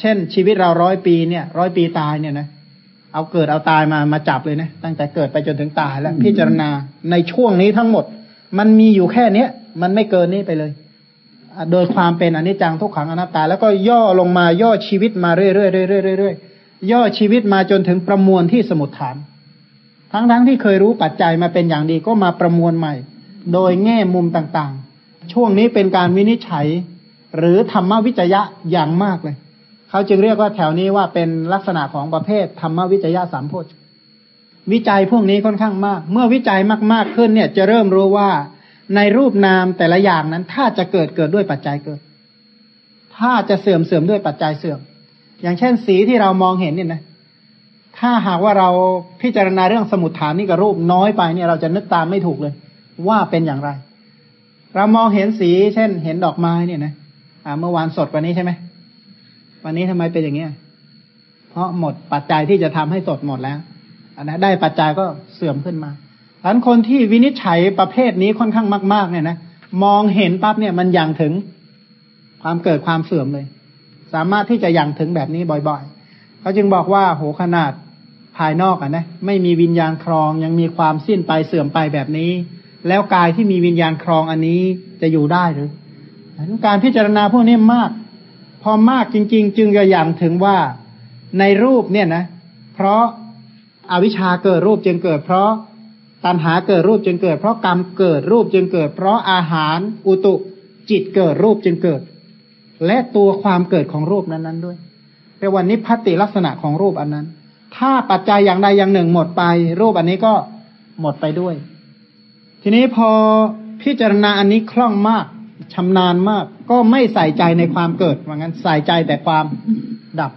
เช่น ชีวิตเราร้อยปีเนี่ยร้อยปีตายเนี่ยนะเอาเกิดเอาตายมามาจับเลยนะตั้งแต่เกิดไปจนถึงตายแล้วพิจารณาในช่วงนี้ทั้งหมด มันมีอยู่แค่เนี้ยมันไม่เกินนี้ไปเลย โดยความเป็นอนิจจังทุกขังอนัตตา แล้วก็ย่อลงมาย่อชีวิตมาเรื่อยๆเรื่อยๆเรื่อยๆย่อชีวิตมาจนถึงประมวลที่สมุทฐาน ทั้งๆทที่เคยรู้ปัจจัยมาเป็นอย่างดีก็มาประมวลใหม่ โดยแง่มุมต่างๆ ช่วงนี้เป็นการวินิจฉัย หรือธรรมวิจยะอย่างมากเลย เขาจึงเรียกว่าแถวนี้ว่าเป็นลักษณะของประเภทธรรมวิจยะสามโพชวิจัยพวกนี้ค่อนข้างมาก เมื่อวิจัยมากๆขึ้นเนี่ยจะเริ่มรู้ว่า ในรูปนามแต่ละอย่างนั้น ถ้าจะเกิดเกิดด้วยปัจจัยเกิด ถ้าจะเสื่อมเสื่อมด้วยปัจจัยเสื่อม อย่างเช่น สีที่เรามองเห็นเนี่ยนะ ถ้าหากว่าเราพิจารณาเรื่องสมุดฐานนี่กับรูปน้อยไปเนี่ยเราจะนึกตามไม่ถูกเลย ว่าเป็นอย่างไร เรามองเห็นสี เช่น เห็นดอกไม้เนี่ยนะอ่าเมื่อวานสดกว่านี้ใช่ไหมวันนี้ทำไมเป็นอย่างเงี้ยเพราะหมดปัจจัยที่จะทำให้สดหมดแล้วอันนะได้ปัจจัยก็เสื่อมขึ้นมา ดันคนที่วินิจฉัยประเภทนี้ค่อนข้างมาก ๆ เนี่ยนะมองเห็นปั๊บเนี่ยมันยังถึงความเกิดความเสื่อมเลย สามารถที่จะยังถึงแบบนี้บ่อยๆเขาจึงบอกว่าโหขนาดภายนอกอะนะไม่มีวิญญาณครองยังมีความสิ้นไปเสื่อมไปแบบนี้ แล้วกายที่มีวิญญาณครองอันนี้จะอยู่ได้หรือการพิจารณาพวกนี้มาก พอมากจริง ๆ จึงจะอย่างถึงว่าในรูปเนี่ยนะ เพราะอาวิชชาเกิดรูปจึงเกิด เพราะ ตัณหาเกิดรูปจึงเกิด เพราะกรรมเกิดรูปจึงเกิด เพราะอาหารอุตุจิตเกิดรูปจึงเกิด และตัวความเกิดของรูปนั้นๆด้วยเรียกว่านิพพติลักษณะของรูปอันนั้น ถ้าปัจจัยอย่างใดอย่างหนึ่งหมดไป รูปอันนี้ก็หมดไปด้วย ทีนี้พอพิจารณาอันนี้คล่องมากชำนาญมาก ก็ไม่ใส่ใจในความเกิดว่างั้นใส่ใจแต่ความดับ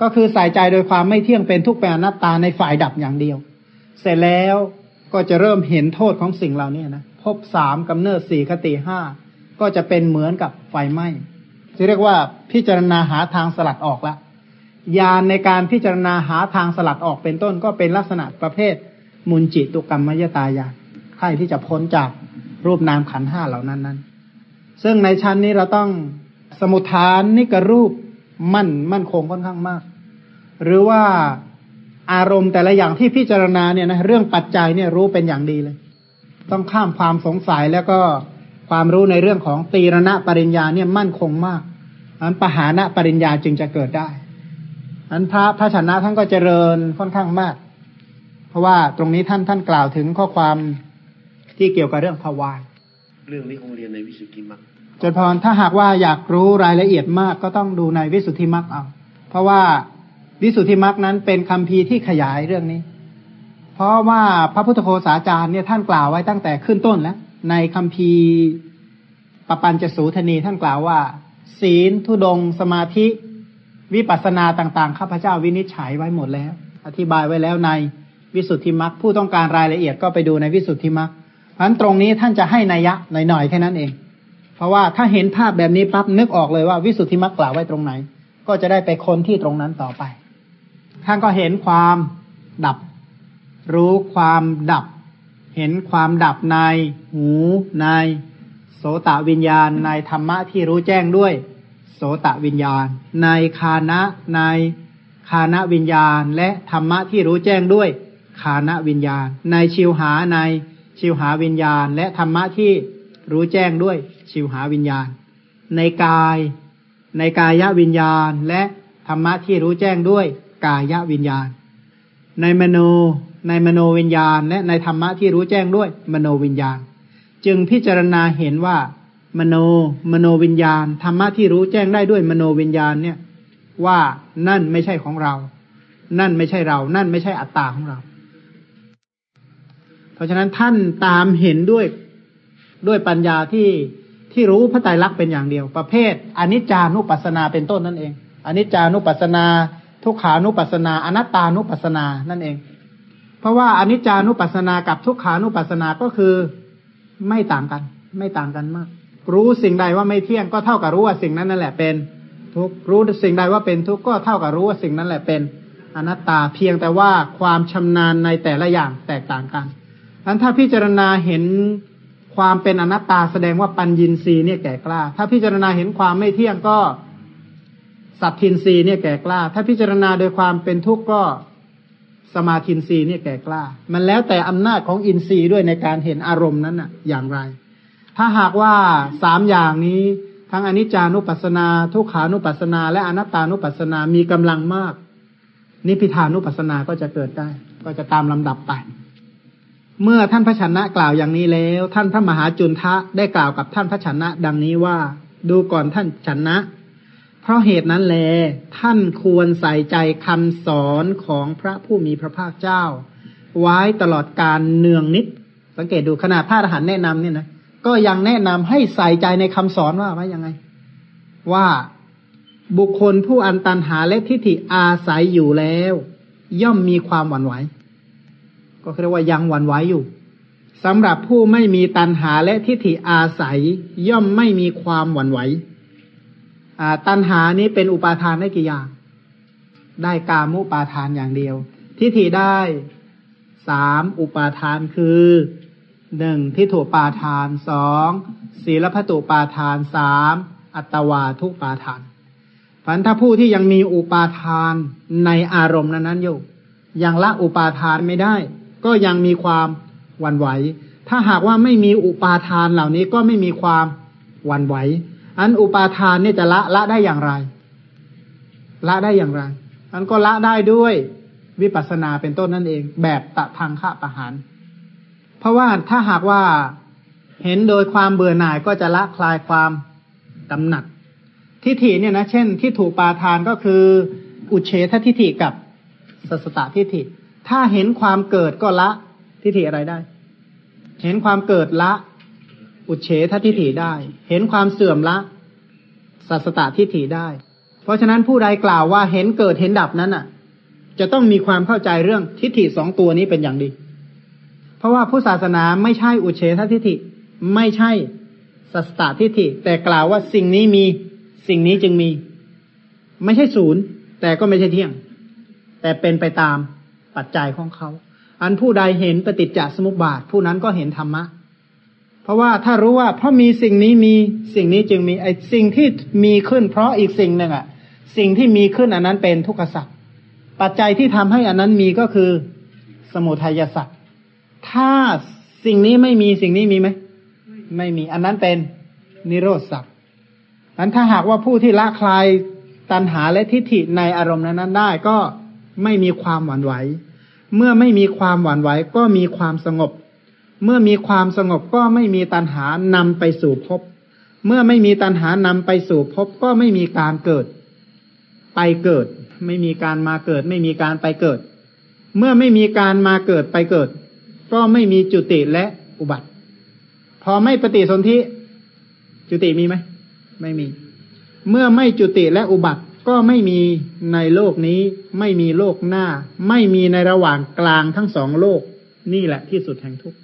ก็คือใส่ใจโดยความไม่เที่ยงเป็นทุกแปรนัตตาในฝ่ายดับอย่างเดียว เสร็จแล้ว ก็จะเริ่มเห็นโทษของสิ่งเหล่านี้นะพบสามกำเนิดสี่คติห้าก็จะเป็นเหมือนกับไฟไหม้จะเรียกว่าพิจารณาหาทางสลัดออกละยานในการพิจารณาหาทางสลัดออกเป็นต้น ก็เป็นลักษณะประเภท มุนจิตุกรรมมยตายาใครที่จะพ้นจากรูปนามขันห้าเหล่านั้นนั้น ซึ่งในชั้นนี้เราต้องสมุทฐานนิกรูปมั่นมั่นคงค่อนข้างมาก หรือว่า อารมณ์แต่ละอย่างที่พิจารณาเนี่ยนะเรื่องปัจจัยเนี่ยรู้เป็นอย่างดีเลย ต้องข้ามความสงสัยแล้วก็ความรู้ในเรื่องของตีรณะปริญญาเนี่ยมั่นคงมากอันปหานะปริญญาจึงจะเกิดได้อันพระพระชนะท่านก็เจริญค่อนข้างมาก เพราะว่าตรงนี้ท่านท่านกล่าวถึงข้อความที่เกี่ยวกับเรื่องทวารเรื่องนี้คงเรียนในวิสุทธิมรรคจนพรถ้าหากว่าอยากรู้รายละเอียดมากก็ต้องดูในวิสุทธิมรรคเอาเพราะว่า วิสุทธิมรรคนั้นเป็นคำพีที่ขยายเรื่องนี้ เพราะว่าพระพุทธโฆษาจารย์เนี่ยท่านกล่าวไว้ตั้งแต่ขึ้นต้นแล้ว ในคำพีปปัญจสูทนีท่านกล่าวว่า ศีลทุดง สมาธิวิปัสสนาต่างๆ ข้าพเจ้าวินิจฉัยไว้หมดแล้ว อธิบายไว้แล้วในวิสุทธิมรรคผู้ต้องการรายละเอียดก็ไปดูในวิสุทธิมรรคเพราะฉะนั้นตรงนี้ท่านจะให้นัยยะหน่อยๆแค่นั้นเอง เพราะว่าถ้าเห็นภาพแบบนี้ปั๊บนึกออกเลยว่าวิสุทธิมรรคกล่าวไว้ตรงไหน ก็จะได้ไปค้นที่ตรงนั้นต่อไป ท่านก็เห็นความดับ รู้ความดับ เห็นความดับในหูในโสตวิญญาณ ในธรรมะที่รู้แจ้งด้วย โสตวิญญาณ ในคานะในคานะวิญญาณ และธรรมะที่รู้แจ้งด้วยคานะวิญญาณ ในชิวหาในชิวหาวิญญาณ และธรรมะที่รู้แจ้งด้วยชิวหาวิญญาณ ในกาย ในกายวิญญาณ และธรรมะที่รู้แจ้งด้วย กายวิญญาณ ในมโนในมโนวิญญาณ และในธรรมะที่รู้แจ้งด้วยมโนวิญญาณ จึงพิจารณาเห็นว่า มโนมโนวิญญาณธรรมะที่รู้แจ้งได้ด้วยมโนวิญญาณเนี่ยว่านั่นไม่ใช่ของเรา นั่นไม่ใช่เรา นั่นไม่ใช่อัตตาของเรา เพราะฉะนั้นท่านตามเห็นด้วยด้วยปัญญาที่ที่รู้พระไตรลักษณ์เป็นอย่างเดียว ประเภทอนิจจานุปัสสนาเป็นต้นนั่นเองอนิจจานุปัสสนา ทุกขานุปัสสนา อนัตตานุปัสสนา นั่นเอง เพราะว่าอนิจจานุปัสสนากับทุกขานุปัสสนาก็คือไม่ต่างกัน ไม่ต่างกันมาก รู้สิ่งใดว่าไม่เที่ยงก็เท่ากับรู้ว่าสิ่งนั้นนั่นแหละเป็นทุกรู้สิ่งใดว่าเป็นทุกก็เท่ากับรู้ว่าสิ่งนั้นแหละเป็นอนัตตาเพียงแต่ว่าความชำนาญในแต่ละอย่างแตกต่างกันอันถ้าพิจารณาเห็นความเป็นอนัตตาแสดงว่าปัญญินรีเนี่ยแก่กล้า ถ้าพิจารณาเห็นความไม่เที่ยงก็ สัตทินรีเนี่ยแก่กล้า ถ้าพิจารณาโดยความเป็นทุกข์ก็สมาธินรีเนี่ยแก่กล้า มันแล้วแต่อำนาจของอินทรีย์ด้วยในการเห็นอารมณ์นั้นน่ะ อย่างไร ถ้าหากว่าสามอย่างนี้ทั้งอนิจจานุปัสสนา ทุกขานุปัสสนา และอนัตตานุปัสสนามีกำลังมาก นิพพานุปัสสนาก็จะเกิดได้ ก็จะตามลำดับไป เมื่อท่านพระชนะกล่าวอย่างนี้แล้ว ท่านพระมหาจุนทะได้กล่าวกับท่านพระชนะ ดังนี้ว่า ดูก่อนท่านชนะ เพราะเหตุนั้นแล ท่านควรใส่ใจคำสอนของพระผู้มีพระภาคเจ้า ไว้ตลอดการเนืองนิด สังเกตดูขนาดพระอรหันต์แนะนำเนี่ยนะก็ยังแนะนำให้ใส่ใจในคำสอนว่าไว้ยังไง ว่าบุคคลผู้อันตันหาและทิฏฐิอาศัยอยู่แล้ว ย่อมมีความหวั่นไหว ก็เรียกว่ายังหวั่นไหวอยู่สำหรับผู้ไม่มีตัณหาและทิฏฐิอาศัย ย่อมไม่มีความหวั่นไหว ตัณหานี้เป็นอุปาทานได้กี่อย่าง ได้กามุปาทานอย่างเดียว ทิฏฐิได้สามอุปาทานคือหนึ่งทิฏฐุปาทานสองศีลพัตุปาทานสามอัตวาทุปาทานพันถ้าผู้ที่ยังมีอุปาทานในอารมณ์นั้นๆอยู่ยังละอุปาทานไม่ได้ ก็ยังมีความหวั่นไหว ถ้าหากว่าไม่มีอุปาทานเหล่านี้ก็ไม่มีความหวั่นไหว อันอุปาทานนี่จะละละได้อย่างไร ละได้อย่างไร อันก็ละได้ด้วยวิปัสสนาเป็นต้นนั่นเอง แบบตะทางฆะประหาร เพราะว่าถ้าหากว่าเห็นโดยความเบื่อหน่ายก็จะละคลายความกำหนัด ทิฏฐิเนี่ยนะ เช่น ที่ถูกปาทานก็คือ อุเฉททิฏฐิกับสัสตตทิฏฐิ ถ้าเห็นความเกิดก็ละทิฏฐิอะไรได้ เห็นความเกิดละ อุเฉททิฏฐิได้ เห็นความเสื่อมละสัสตตทิฏฐิได้ เพราะฉะนั้นผู้ใดกล่าวว่าเห็นเกิดเห็นดับนั้นอะ จะต้องมีความเข้าใจเรื่องทิฏฐิสองตัวนี้เป็นอย่างดี เพราะว่าผู้ศาสนาไม่ใช่อุเฉททิฏฐิไม่ใช่สัสตตทิฏฐิ แต่กล่าวว่าสิ่งนี้มีสิ่งนี้จึงมี ไม่ใช่ศูนย์ แต่ก็ไม่ใช่เที่ยง แต่เป็นไปตามปัจจัยของเขา อันผู้ใดเห็นปฏิจจสมุปบาท ผู้นั้นก็เห็นธรรมะ เพราะว่าถ้ารู้ว่าเพราะมีสิ่งนี้มีสิ่งนี้จึงมีไอ้สิ่งที่มีขึ้น เพราะอีกสิ่งหนึ่งอะ สิ่งที่มีขึ้นอันนั้นเป็นทุกขสัตว์ปัจจัยที่ทำให้อันนั้นมีก็คือสมุทัยสัตว์ถ้าสิ่งนี้ไม่มีสิ่งนี้มีไหมไม่มีอันนั้นเป็นนิโรธสัตว์นั้นถ้าหากว่าผู้ที่ละคลายตัณหาและทิฏฐิในอารมณ์นั้นได้ก็ไม่มีความหวั่นไหว เมื่อไม่มีความหวั่นไหวก็มีความสงบ เมื่อมีความสงบก็ไม่มีตัณหานำไปสู่ภพ เมื่อไม่มีตัณหานำไปสู่ภพก็ไม่มีการเกิด ไปเกิด ไม่มีการมาเกิด ไม่มีการไปเกิด เมื่อไม่มีการมาเกิดไปเกิด ก็ไม่มีจุติและอุบัติ พอไม่ปฏิสนธิจุติมีไหม ไม่มี เมื่อไม่จุติและอุบัติก็ไม่มีในโลกนี้ ไม่มีโลกหน้า ไม่มีในระหว่างกลางทั้งสองโลก นี่แหละที่สุดแห่งทุกข์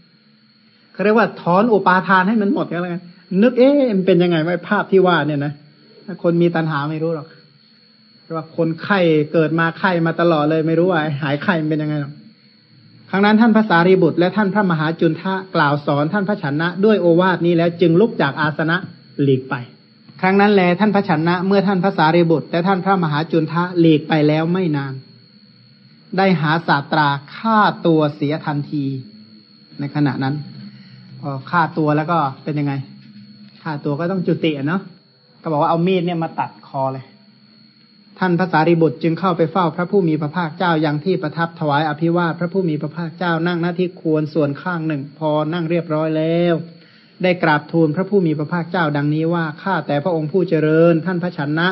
เขาเรียกว่าถอนอุปาทานให้มันหมดกันแล้วกันนึกเอ๊ะมันเป็นยังไงไว้ภาพที่ว่าเนี่ยนะถ้าคนมีตัณหาไม่รู้หรอกว่าคนไข้เกิดมาไข้มาตลอดเลยไม่รู้ว่า หายไข้เป็นยังไงหรอกครั้งนั้นท่านพระสารีบุตร และท่านพระมหาจุนทะกล่าวสอนท่านพระชนะ ด้วยโอวาทนี้แล้วจึงลุกจากอาสนะหลีกไป ครั้งนั้นแลท่านพระชนะเมื่อท่านพระสารีบุตร และท่านพระมหาจุนทะหลีกไปแล้วไม่นาน ได้หาศาสตราฆ่าตัวเสียทันทีในขณะนั้น พอฆ่าตัวแล้วก็เป็นยังไงฆ่าตัวก็ต้องจุติเนาะก็บอกว่าเอามีดเนี่ยมาตัดคอเลย ท่านพระสารีบุตรจึงเข้าไปเฝ้าพระผู้มีพระภาคเจ้ายังที่ประทับถวายอภิวาทพระผู้มีพระภาคเจ้านั่งหน้าที่ควรส่วนข้างหนึ่ง พอนั่งเรียบร้อยแล้ว ได้กราบทูลพระผู้มีพระภาคเจ้าดังนี้ว่าข้าแต่พระองค์ผู้เจริญ ท่านพระชนะ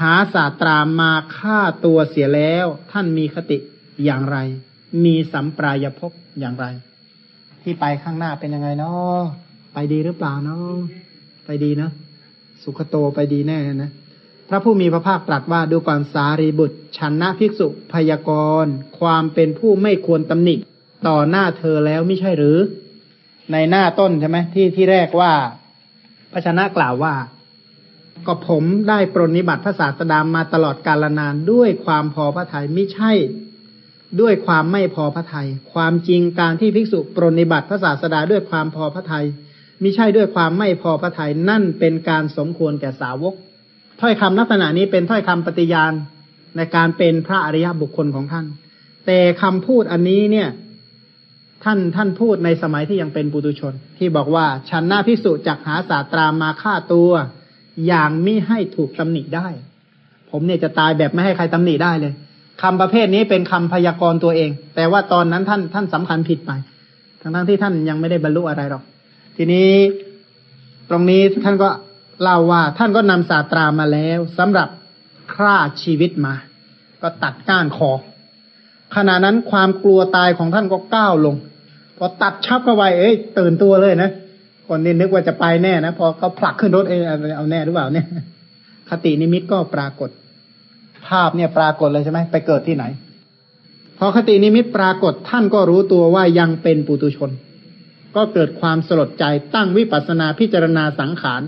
หาศาสตรามาฆ่าตัวเสียแล้ว ท่านมีคติอย่างไร มีสัมปรายภพอย่างไร ที่ไปข้างหน้าเป็นยังไงเนาะไปดีหรือเปล่าเนาะไปดีเนาะสุขโตไปดีแน่นะพระผู้มีพระภาคตรัสว่าดูก่อนสารีบุตรชันนะภิกษุพยากรณ์ความเป็นผู้ไม่ควรตำหนิต่อหน้าเธอแล้วไม่ใช่หรือ ในหน้าต้นใช่ไหมที่ที่แรกว่าพระชนะกล่าวว่า ก็ผมได้ปรนนิบัติพระศาสดามาตลอดกาลนานด้วยความพอพระทัยไม่ใช่ ด้วยความไม่พอพระทยัยความจริงการที่ภิกษุปรนนิบัติพระศาสดาด้วยความพอพระทยัยมิใช่ด้วยความไม่พอพระทยัยนั่นเป็นการสมควรแก่สาวก ถ้อยคำลักษณะนี้เป็นถ้อยคำปฏิญาณในการเป็นพระอริยบุคคลของท่าน แต่คำพูดอันนี้เนี่ย ท่านท่านพูดในสมัยที่ยังเป็นปุตุชน ที่บอกว่าฉันหน้าพิสุจักหาศาสตรามาฆ่าตัว อย่างมิให้ถูกตำหนิได้ ผมเนี่ยจะตายแบบไม่ให้ใครตำหนิได้เลย คำประเภทนี้เป็นคำพยากรณ์ตัวเอง แต่ว่าตอนนั้นท่านท่านสำคัญผิดไป ทั้งทั้งที่ท่านยังไม่ได้บรรลุอะไรหรอก ทีนี้ตรงนี้ท่านก็เล่าว่า ท่านก็นำศาสตรามาแล้วสำหรับฆ่าชีวิตมา ก็ตัดก้านคอขณะนั้นความกลัวตายของท่านก็ก้าวลง พอตัดชับเข้าไปเอ้ยตื่นตัวเลยนะคนนี้นึกว่าจะไปแน่นะพอเขาผลักขึ้นรถเองเอาแน่หรือเปล่าเนี่ย คตินิมิตก็ปรากฏ ภาพเนี่ยปรากฏเลยใช่ไหมไปเกิดที่ไหน พอคตินิมิตปรากฏท่านก็รู้ตัวว่ายังเป็นปุตุชน ก็เกิดความสลดใจตั้งวิปัสนาพิจารณาสังขาร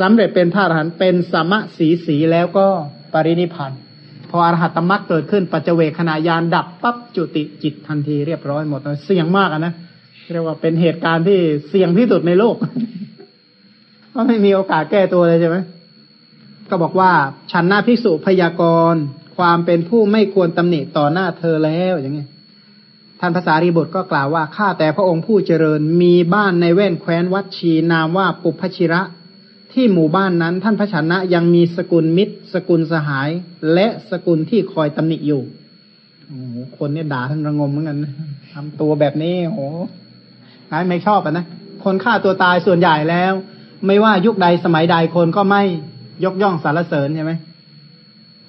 สำเร็จเป็นพระอรหันต์เป็นสมะสีสีแล้วก็ปรินิพันธ์พออรหัตตมรรคเกิดขึ้นปัจเจเวขณะยานดับปั๊บจุติจิตทันทีเรียบร้อยหมดเสี่ยงมากนะเรียกว่าเป็นเหตุการณ์ที่เสี่ยงที่สุดในโลกเพราะไม่มีโอกาสแก้ตัวเลยใช่ไหม ก็บอกว่าฉันหน้าพิสุพยากรณ์ความเป็นผู้ไม่ควรตำหนิต่อหน้าเธอแล้วอย่างนี้ท่านภาษารีบุตรก็กล่าวว่าข้าแต่พระองค์ผู้เจริญมีบ้านในแว่นแคว้นวัดชีนามว่าปุพชิระ ที่หมู่บ้านนั้นท่านพระชนะยังมีสกุลมิตร สกุลสหาย และสกุลที่คอยตำหนิอยู่โอ้โหคนเนี่ยด่าท่านระงมเหมือนกันทำตัวแบบนี้โอ้หายไม่ชอบอะนะคนฆ่าตัวตายส่วนใหญ่แล้ว ไม่ว่ายุคใดสมัยใดคนก็ไม่ ยกย่องสารเสริญใช่ไหม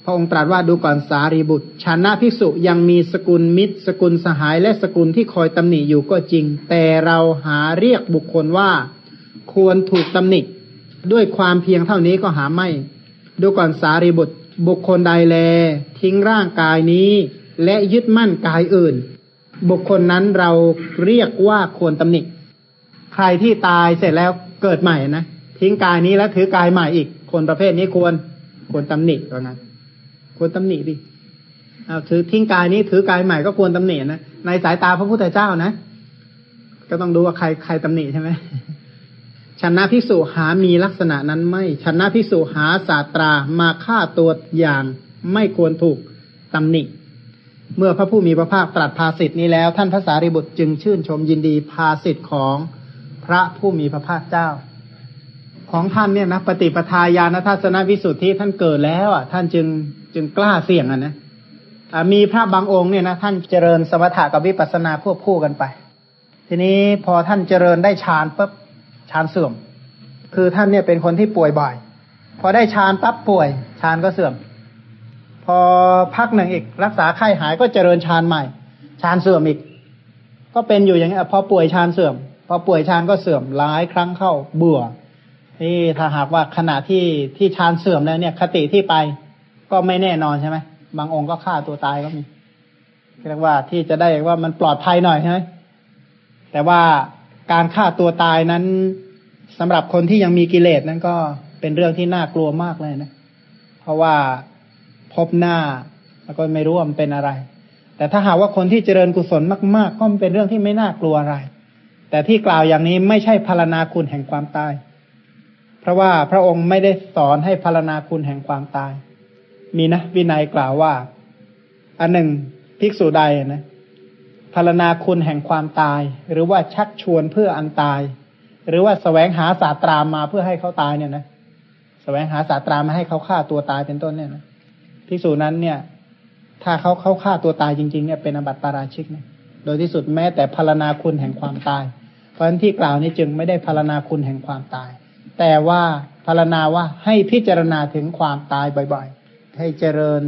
พระองค์ตรัสว่าดูก่อนสารีบุตรชานะภิกษุยังมีสกุลมิตร สกุลสหายและสกุลที่คอยตำหนิอยู่ก็จริง แต่เราหาเรียกบุคคลว่า ควรถูกตำหนิด้วยความเพียงเท่านี้ก็หาไม่ ดูก่อนสารีบุตรบุคคลใดแล ทิ้งร่างกายนี้ และยึดมั่นกายอื่น บุคคลนั้นเราเรียกว่าควรตำหนิใครที่ตายเสร็จแล้วเกิดใหม่นะทิ้งกายนี้แล้วถือกายใหม่อีก คนประเภทนี้ควรควรตำหนิว่างั้นควรตำหนิดิเอาถือทิ้งกายนี้ถือกายใหม่ก็ควรตำหนินะในสายตาพระพุทธเจ้านะก็ต้องดูว่าใครใครตำหนิใช่ไหมชนะพิสุหามีลักษณะนั้นไม่ชนะพิสุหาศาสตรามาฆ่าตัวอย่างไม่ควรถูกตำหนิ เมื่อพระผู้มีพระภาคตรัสภาสิทธินี้แล้ว ท่านพระสารีบุตรจึงชื่นชมยินดีภาสิทธิของพระผู้มีพระภาคเจ้า ของท่านเนี่ยนะปฏิปทาญาณทัศนวิสุทธิท่านเกิดแล้วอะท่านจึงจึงกล้าเสี่ยงอะนะมีพระบางองค์เนี่ยนะท่านเจริญสมถะกับวิปัสสนาควบคู่กันไป ทีนี้พอท่านเจริญได้ฌานปุ๊บฌานเสื่อม คือท่านเนี่ยเป็นคนที่ป่วยบ่อย พอได้ฌานปั๊บป่วยฌานก็เสื่อม พอพักหนึ่งอีกรักษาไข้หายก็เจริญฌานใหม่ฌานเสื่อมอีก ก็เป็นอยู่อย่างนี้พอป่วยฌานเสื่อม พอป่วยฌานก็เสื่อมหลายครั้งเข้าเบื่อ ที่ถ้าหากว่าขณะที่ที่ฌานเสื่อมแล้วเนี่ยคติที่ไปก็ไม่แน่นอนใช่ไหมบางองค์ก็ฆ่าตัวตายก็มีเรียกว่าที่จะได้ว่ามันปลอดภัยหน่อยใช่ไหมแต่ว่าการฆ่าตัวตายนั้นสำหรับคนที่ยังมีกิเลสนั้นก็เป็นเรื่องที่น่ากลัวมากเลยนะ เพราะว่าพบหน้าแล้วก็ไม่รู้ว่ามันเป็นอะไร แต่ถ้าหากว่าคนที่เจริญกุศลมาก ๆ ก็เป็นเรื่องที่ไม่น่ากลัวอะไร แต่ที่กล่าวอย่างนี้ไม่ใช่พารณาคุณแห่งความตาย เพราะว่าพระองค์ไม่ได้สอนให้พารณาคุณแห่งความตาย มีนะวินัยกล่าวว่า อันหนึ่งภิกษุใดนะพารณาคุณแห่งความตาย หรือว่าชักชวนเพื่ออันตาย หรือว่าสแสวงหาศาสตรามาเพื่อให้เขาตายเนี่ยนะสแสวงหาศาสตรามาให้เขาฆ่าตัวตายเป็นต้นเนี่ยนะภิกษุนั้นเนี่ย ถ้าเขาเขาฆ่าตัวตายจริงๆเนี่ยเป็นอบัติปาราชิกนี่ยโดยที่สุดแม้แต่พารณาคุณแห่งความตาย เพราะฉะนั้นที่กล่าวนี้จึงไม่ได้พารณาคุณแห่งความตาย แต่ว่าพารณาว่าให้พิจารณาถึงความตายบ่อยๆ ให้เจริญ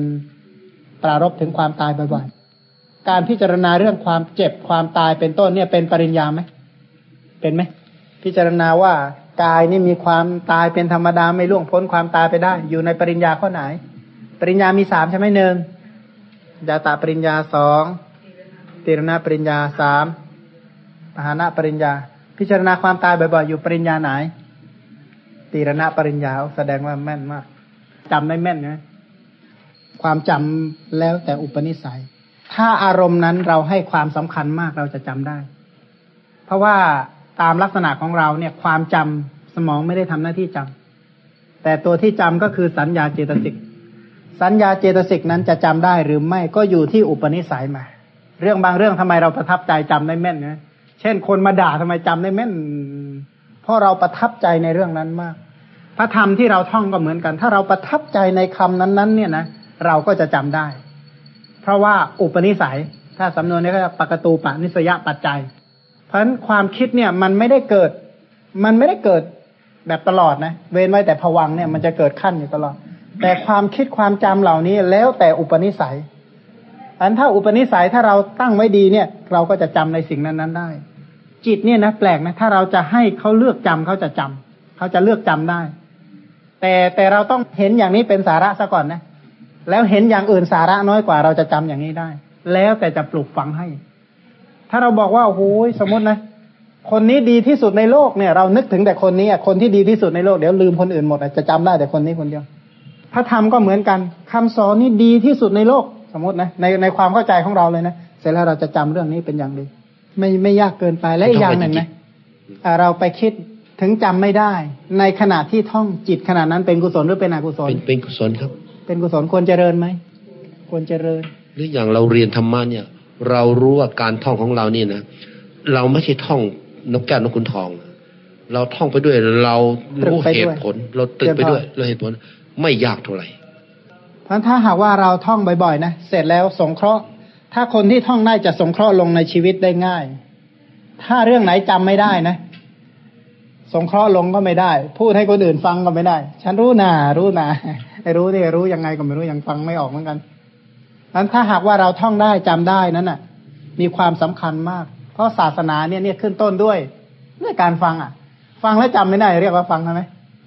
ปรารบถึงความตายบ่อยๆ การพิจารณาเรื่องความเจ็บความตายเป็นต้นเนี่ยเป็นปริญญาไหมเป็นไหมพิจารณาว่ากายนี่มีความตายเป็นธรรมดาไม่ล่วงพ้นความตายไปได้ อยู่ในปริญญาข้อไหน ปริญญามีสามใช่ไหมหนึ่งยาตาปริญญาสองติรณปริญญาสามปหานะปริญญา พิจารณาความตายบ่อยๆ อยู่ปริญญาไหน ตีรณะปริญญาแสดงว่าแม่นมากจำได้แม่นนะความจำแล้วแต่อุปนิสัย ถ้าอารมณ์นั้นเราให้ความสำคัญมากเราจะจำได้ เพราะว่าตามลักษณะของเราเนี่ย ความจำสมองไม่ได้ทำหน้าที่จำแต่ตัวที่จำก็คือสัญญาเจตสิก สัญญาเจตสิกนั้นจะจำได้หรือไม่ก็อยู่ที่อุปนิสัยมา เรื่องบางเรื่องทำไมเราประทับใจจำได้แม่นนะเช่น คนมาด่าทำไมจำได้แม่น เพราะเราประทับใจในเรื่องนั้นมาก พระธรรมที่เราท่องก็เหมือนกัน ถ้าเราประทับใจในคำนั้นๆ เนี่ยนะเราก็จะจำได้ เพราะว่าอุปนิสัย ถ้าสำนวนนี้ก็ปกตูปนิสยปัจจัย เพราะฉะนั้นความคิดเนี่ยมันไม่ได้เกิด มันไม่ได้เกิดแบบตลอดนะ เว้นไว้แต่ผวังเนี่ยมันจะเกิดขั้นอยู่ตลอด แต่ความคิดความจำเหล่านี้แล้วแต่อุปนิสัยอันถ้าอุปนิสัยถ้าเราตั้งไว้ดีเนี่ย เราก็จะจำในสิ่งนั้นๆได้ จิตเนี่ยนะแปลกนะถ้าเราจะให้เขาเลือกจำเขาจะจำเขาจะเลือกจำได้ แต่แต่เราต้องเห็นอย่างนี้เป็นสาระซะก่อนนะ แล้วเห็นอย่างอื่นสาระน้อยกว่าเราจะจำอย่างนี้ได้ แล้วแต่จะปลูกฝังให้ ถ้าเราบอกว่าโอ้โหสมมตินะ คนนี้ดีที่สุดในโลกเนี่ย เรานึกถึงแต่คนนี้อะคนที่ดีที่สุดในโลกเดี๋ยวลืมคนอื่นหมดจะจำได้แต่คนนี้คนเดียวพระธรรมก็เหมือนกันคำสอนนี้ดีที่สุดในโลกสมมตินะในในความเข้าใจของเราเลยนะเสร็จแล้วเราจะจำเรื่องนี้เป็นอย่างดี ไม่ไม่ยากเกินไปและอีกอย่างหนึ่งนะเราไปคิดถึงจำไม่ได้ ในขณะที่ท่องจิตขณะนั้นเป็นกุศลหรือเป็นอกุศลเป็นกุศลครับ เป็นกุศลควรเจริญไหมควรเจริญ หรืออย่างเราเรียนธรรมะเนี่ย เรารู้ว่าการท่องของเรานี่นะเราไม่ใช่ท่องนกแก้วนกขุนทอง เราท่องไปด้วยเรารู้เหตุผล เราตึกไปด้วยเราเหตุผลไม่ยากเท่าไหร่เพราะถ้าหากว่าเราท่องบ่อยๆนะเสร็จแล้วสงเคราะห์ ถ้าคนที่ท่องได้จะสงเคราะห์ลงในชีวิตได้ง่าย ถ้าเรื่องไหนจำไม่ได้นะ สงเคราะห์ลงก็ไม่ได้ พูดให้คนอื่นฟังก็ไม่ได้ ฉันรู้นารู้นาไอ้รู้นี่รู้ยังไงก็ไม่รู้ยังฟังไม่ออกเหมือนกันนั้นถ้าหากว่าเราท่องได้จำได้นั้นน่ะ มีความสำคัญมาก เพราะศาสนาเนี่ยเนี่ยขึ้นต้นด้วยด้วยการฟังอะ ฟังแล้วจำไม่ได้ เรียกว่าฟังไหม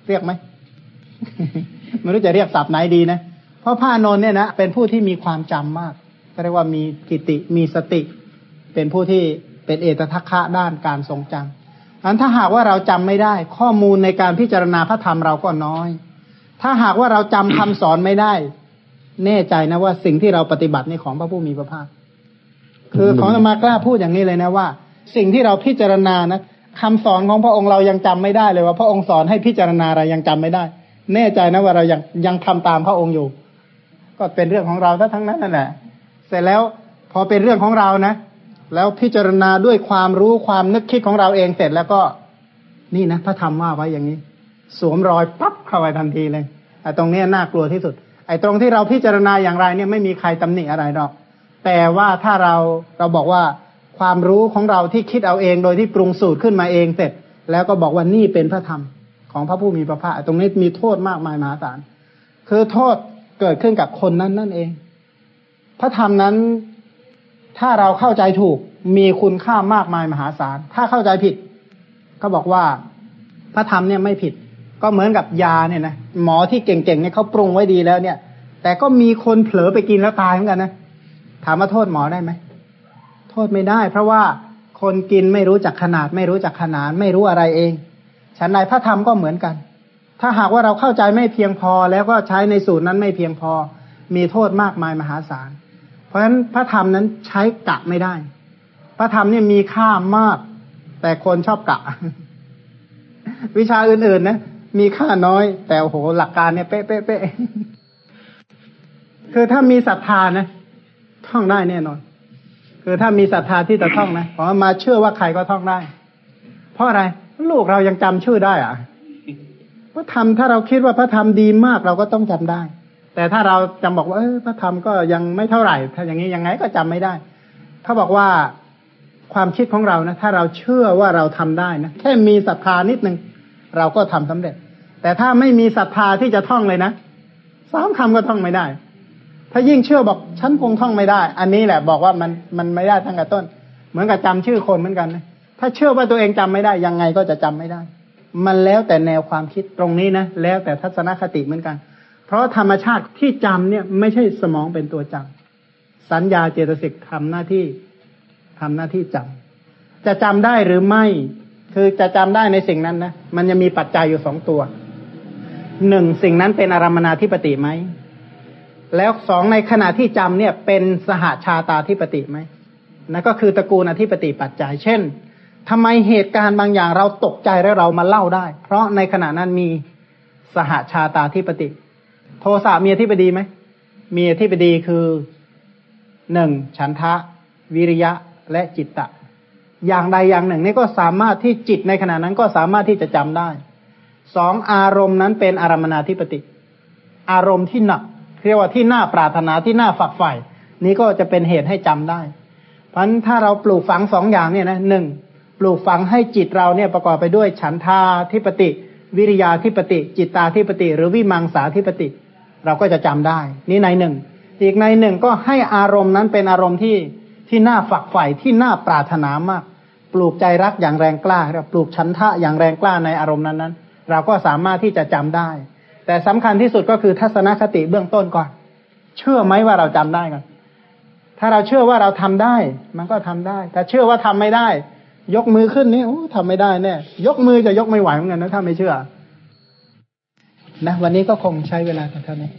เรียกไหมไม่รู้จะเรียกศัพท์ไหนดีนะเพราะพระนนท์เนี่ยนะเป็นผู้ที่มีความจำมาก เรียกว่ามีกิติมีสติ เป็นผู้ที่เป็นเอตทัคคะด้านการทรงจำอันถ้าหากว่าเราจำไม่ได้ ข้อมูลในการพิจารณาพระธรรมเราก็น้อย ถ้าหากว่าเราจำคำสอนไม่ได้ แน่ใจนะว่าสิ่งที่เราปฏิบัติในของพระผู้มีพระภาค คือของมากล้าพูดอย่างนี้เลยนะว่า สิ่งที่เราพิจารณานะคำสอนของพระองค์เรายังจำไม่ได้เลยว่า พระองค์สอนให้พิจารณาอะไรยังจำไม่ได้ แน่ใจนะว่าเรายังยังทำตามพระองค์อยู่ ก็เป็นเรื่องของเราทั้งนั้นนั่นแหละ เสร็จแล้วพอเป็นเรื่องของเรานะ แล้วพิจารณาด้วยความรู้ความนึกคิดของเราเองเสร็จแล้วก็ นี่นะพระธรรมว่าไว้อย่างนี้ สวมรอยปั๊บเข้าไปทันทีเลยไอ้ตรงเนี้ยน่ากลัวที่สุด ไอ้ตรงที่เราพิจารณาอย่างไรเนี่ยไม่มีใครตำหนิอะไรหรอก แต่ว่าถ้าเราเราบอกว่าความรู้ของเราที่คิดเอาเอง โดยที่ปรุงสูตรขึ้นมาเองเสร็จ แล้วก็บอกว่านี่เป็นพระธรรมของพระผู้มีพระภาคตรงนี้มีโทษมากมายมหาศาลคือโทษเกิดขึ้นกับคนนั้นนั่นเอง พระธรรมนั้นถ้าเราเข้าใจถูกมีคุณค่ามากมายมหาศาล ถ้าเข้าใจผิด ก็บอกว่าพระธรรมเนี่ยไม่ผิด ก็เหมือนกับยาเนี่ยนะหมอที่เก่งๆเนี่ยเขาปรุงไว้ดีแล้วเนี่ย แต่ก็มีคนเผลอไปกินแล้วตายเหมือนกันนะถามว่าโทษหมอได้ไหมโทษไม่ได้ เพราะว่าคนกินไม่รู้จักขนาด ไม่รู้จักขนาดไม่รู้อะไรเองฉันในพระธรรมก็เหมือนกัน ถ้าหากว่าเราเข้าใจไม่เพียงพอ แล้วก็ใช้ในสูตรนั้นไม่เพียงพอ มีโทษมากมายมหาศาล ราะฉะนั้นพระธรรมนั้นใช้กะไม่ได้ พระธรรมเนี่ยมีค่ามาก แต่คนชอบกะ วิชาอื่นๆนะมีค่าน้อย แต่โอ้โหหลักการเนี่ยเป๊ะเป๊ะเป๊ะคือถ้ามีศรัทธานะท่องได้แน่นอน คือถ้ามีศรัทธาที่จะท่องนะเพราะมาเชื่อว่าใครก็ท่องได้ เพราะอะไร ลูกเรายังจำชื่อได้อะพระธรรมถ้าเราคิดว่าพระธรรมดีมากเราก็ต้องจำได้ แต่ถ้าเราจำบอกว่าพระธรรมก็ยังไม่เท่าไหร่ ถ้าอย่างนี้ยังไงก็จำไม่ได้เขาบอกว่าความคิดของเรานะ ถ้าเราเชื่อว่าเราทำได้นะแค่มีศรัทธานิดนึงเราก็ทำสำเร็จ แต่ถ้าไม่มีศรัทธาที่จะท่องเลยนะสามคำก็ท่องไม่ได้ ถ้ายิ่งเชื่อบอกฉันคงท่องไม่ได้ อันนี้แหละบอกว่ามันมันไม่ได้ตั้งแต่ต้น เหมือนกับจำชื่อคนเหมือนกันนะถ้าเชื่อว่าตัวเองจำไม่ได้ ยังไงก็จะจำไม่ได้ มันแล้วแต่แนวความคิดตรงนี้นะแล้วแต่ทัศนคติเหมือนกัน เพราะธรรมชาติที่จำเนี่ยไม่ใช่สมองเป็นตัวจำสัญญาเจตสิกทำหน้าที่ทำหน้าที่จำจะจำได้หรือไม่ คือจะจำได้ในสิ่งนั้นนะมันจะมีปัจจัยอยู่สองตัวหนึ่งสิ่งนั้นเป็นอารมณนาธิปติไหม แล้วสองในขณะที่จำเนี่ยเป็นสหาชาตาธิปติไหมนั่นก็คือตระกูลอธิปติปัจจัย เช่นทำไมเหตุการณ์บางอย่างเราตกใจแล้วเรามาเล่าได้ เพราะในขณะนั้นมีสหาชาตาธิปติ โทสะมีอธิปดีไหมมีอธิปดีคือหนึ่งฉันทะ วิริยะและจิตตะ อย่างใดอย่างหนึ่งนี่ก็สามารถที่จิตในขณะนั้นก็สามารถที่จะจำได้สองอารมณ์นั้นเป็นอารมณนาธิปติ อารมณ์ที่หนักเรียกว่าที่น่าปรารถนาที่น่าฝักใฝ่นี้ก็จะเป็นเหตุให้จำได้ เพราะฉะนั้นถ้าเราปลูกฝังสองอย่างเนี่ยนะหนึ่งปลูกฝังให้จิตเราเนี่ยประกอบไปด้วยฉันทาธิปติ วิริยาธิปติ จิตตาธิปติ หรือวิมังสาธิปติ เราก็จะจำได้ นี่ในหนึ่ง อีกในหนึ่งก็ให้อารมณ์นั้นเป็นอารมณ์ที่ที่น่าฝักใฝ่ที่น่าปรารถนามาก ปลูกใจรักอย่างแรงกล้าเราปลูกฉันทะอย่างแรงกล้าในอารมณ์นั้นนั้นเราก็สามารถที่จะจำได้ แต่สำคัญที่สุดก็คือทัศนคติเบื้องต้นก่อน เชื่อไหมว่าเราจำได้ก่อนถ้าเราเชื่อว่าเราทำได้ มันก็ทำได้ แต่เชื่อว่าทำไม่ได้ ยกมือขึ้นนี่โอ้ทำไม่ได้แน่ยกมือจะยกไม่ไหวเหมือนกันนะถ้าไม่เชื่อ นะวันนี้ก็คงใช้เวลากันเท่านี้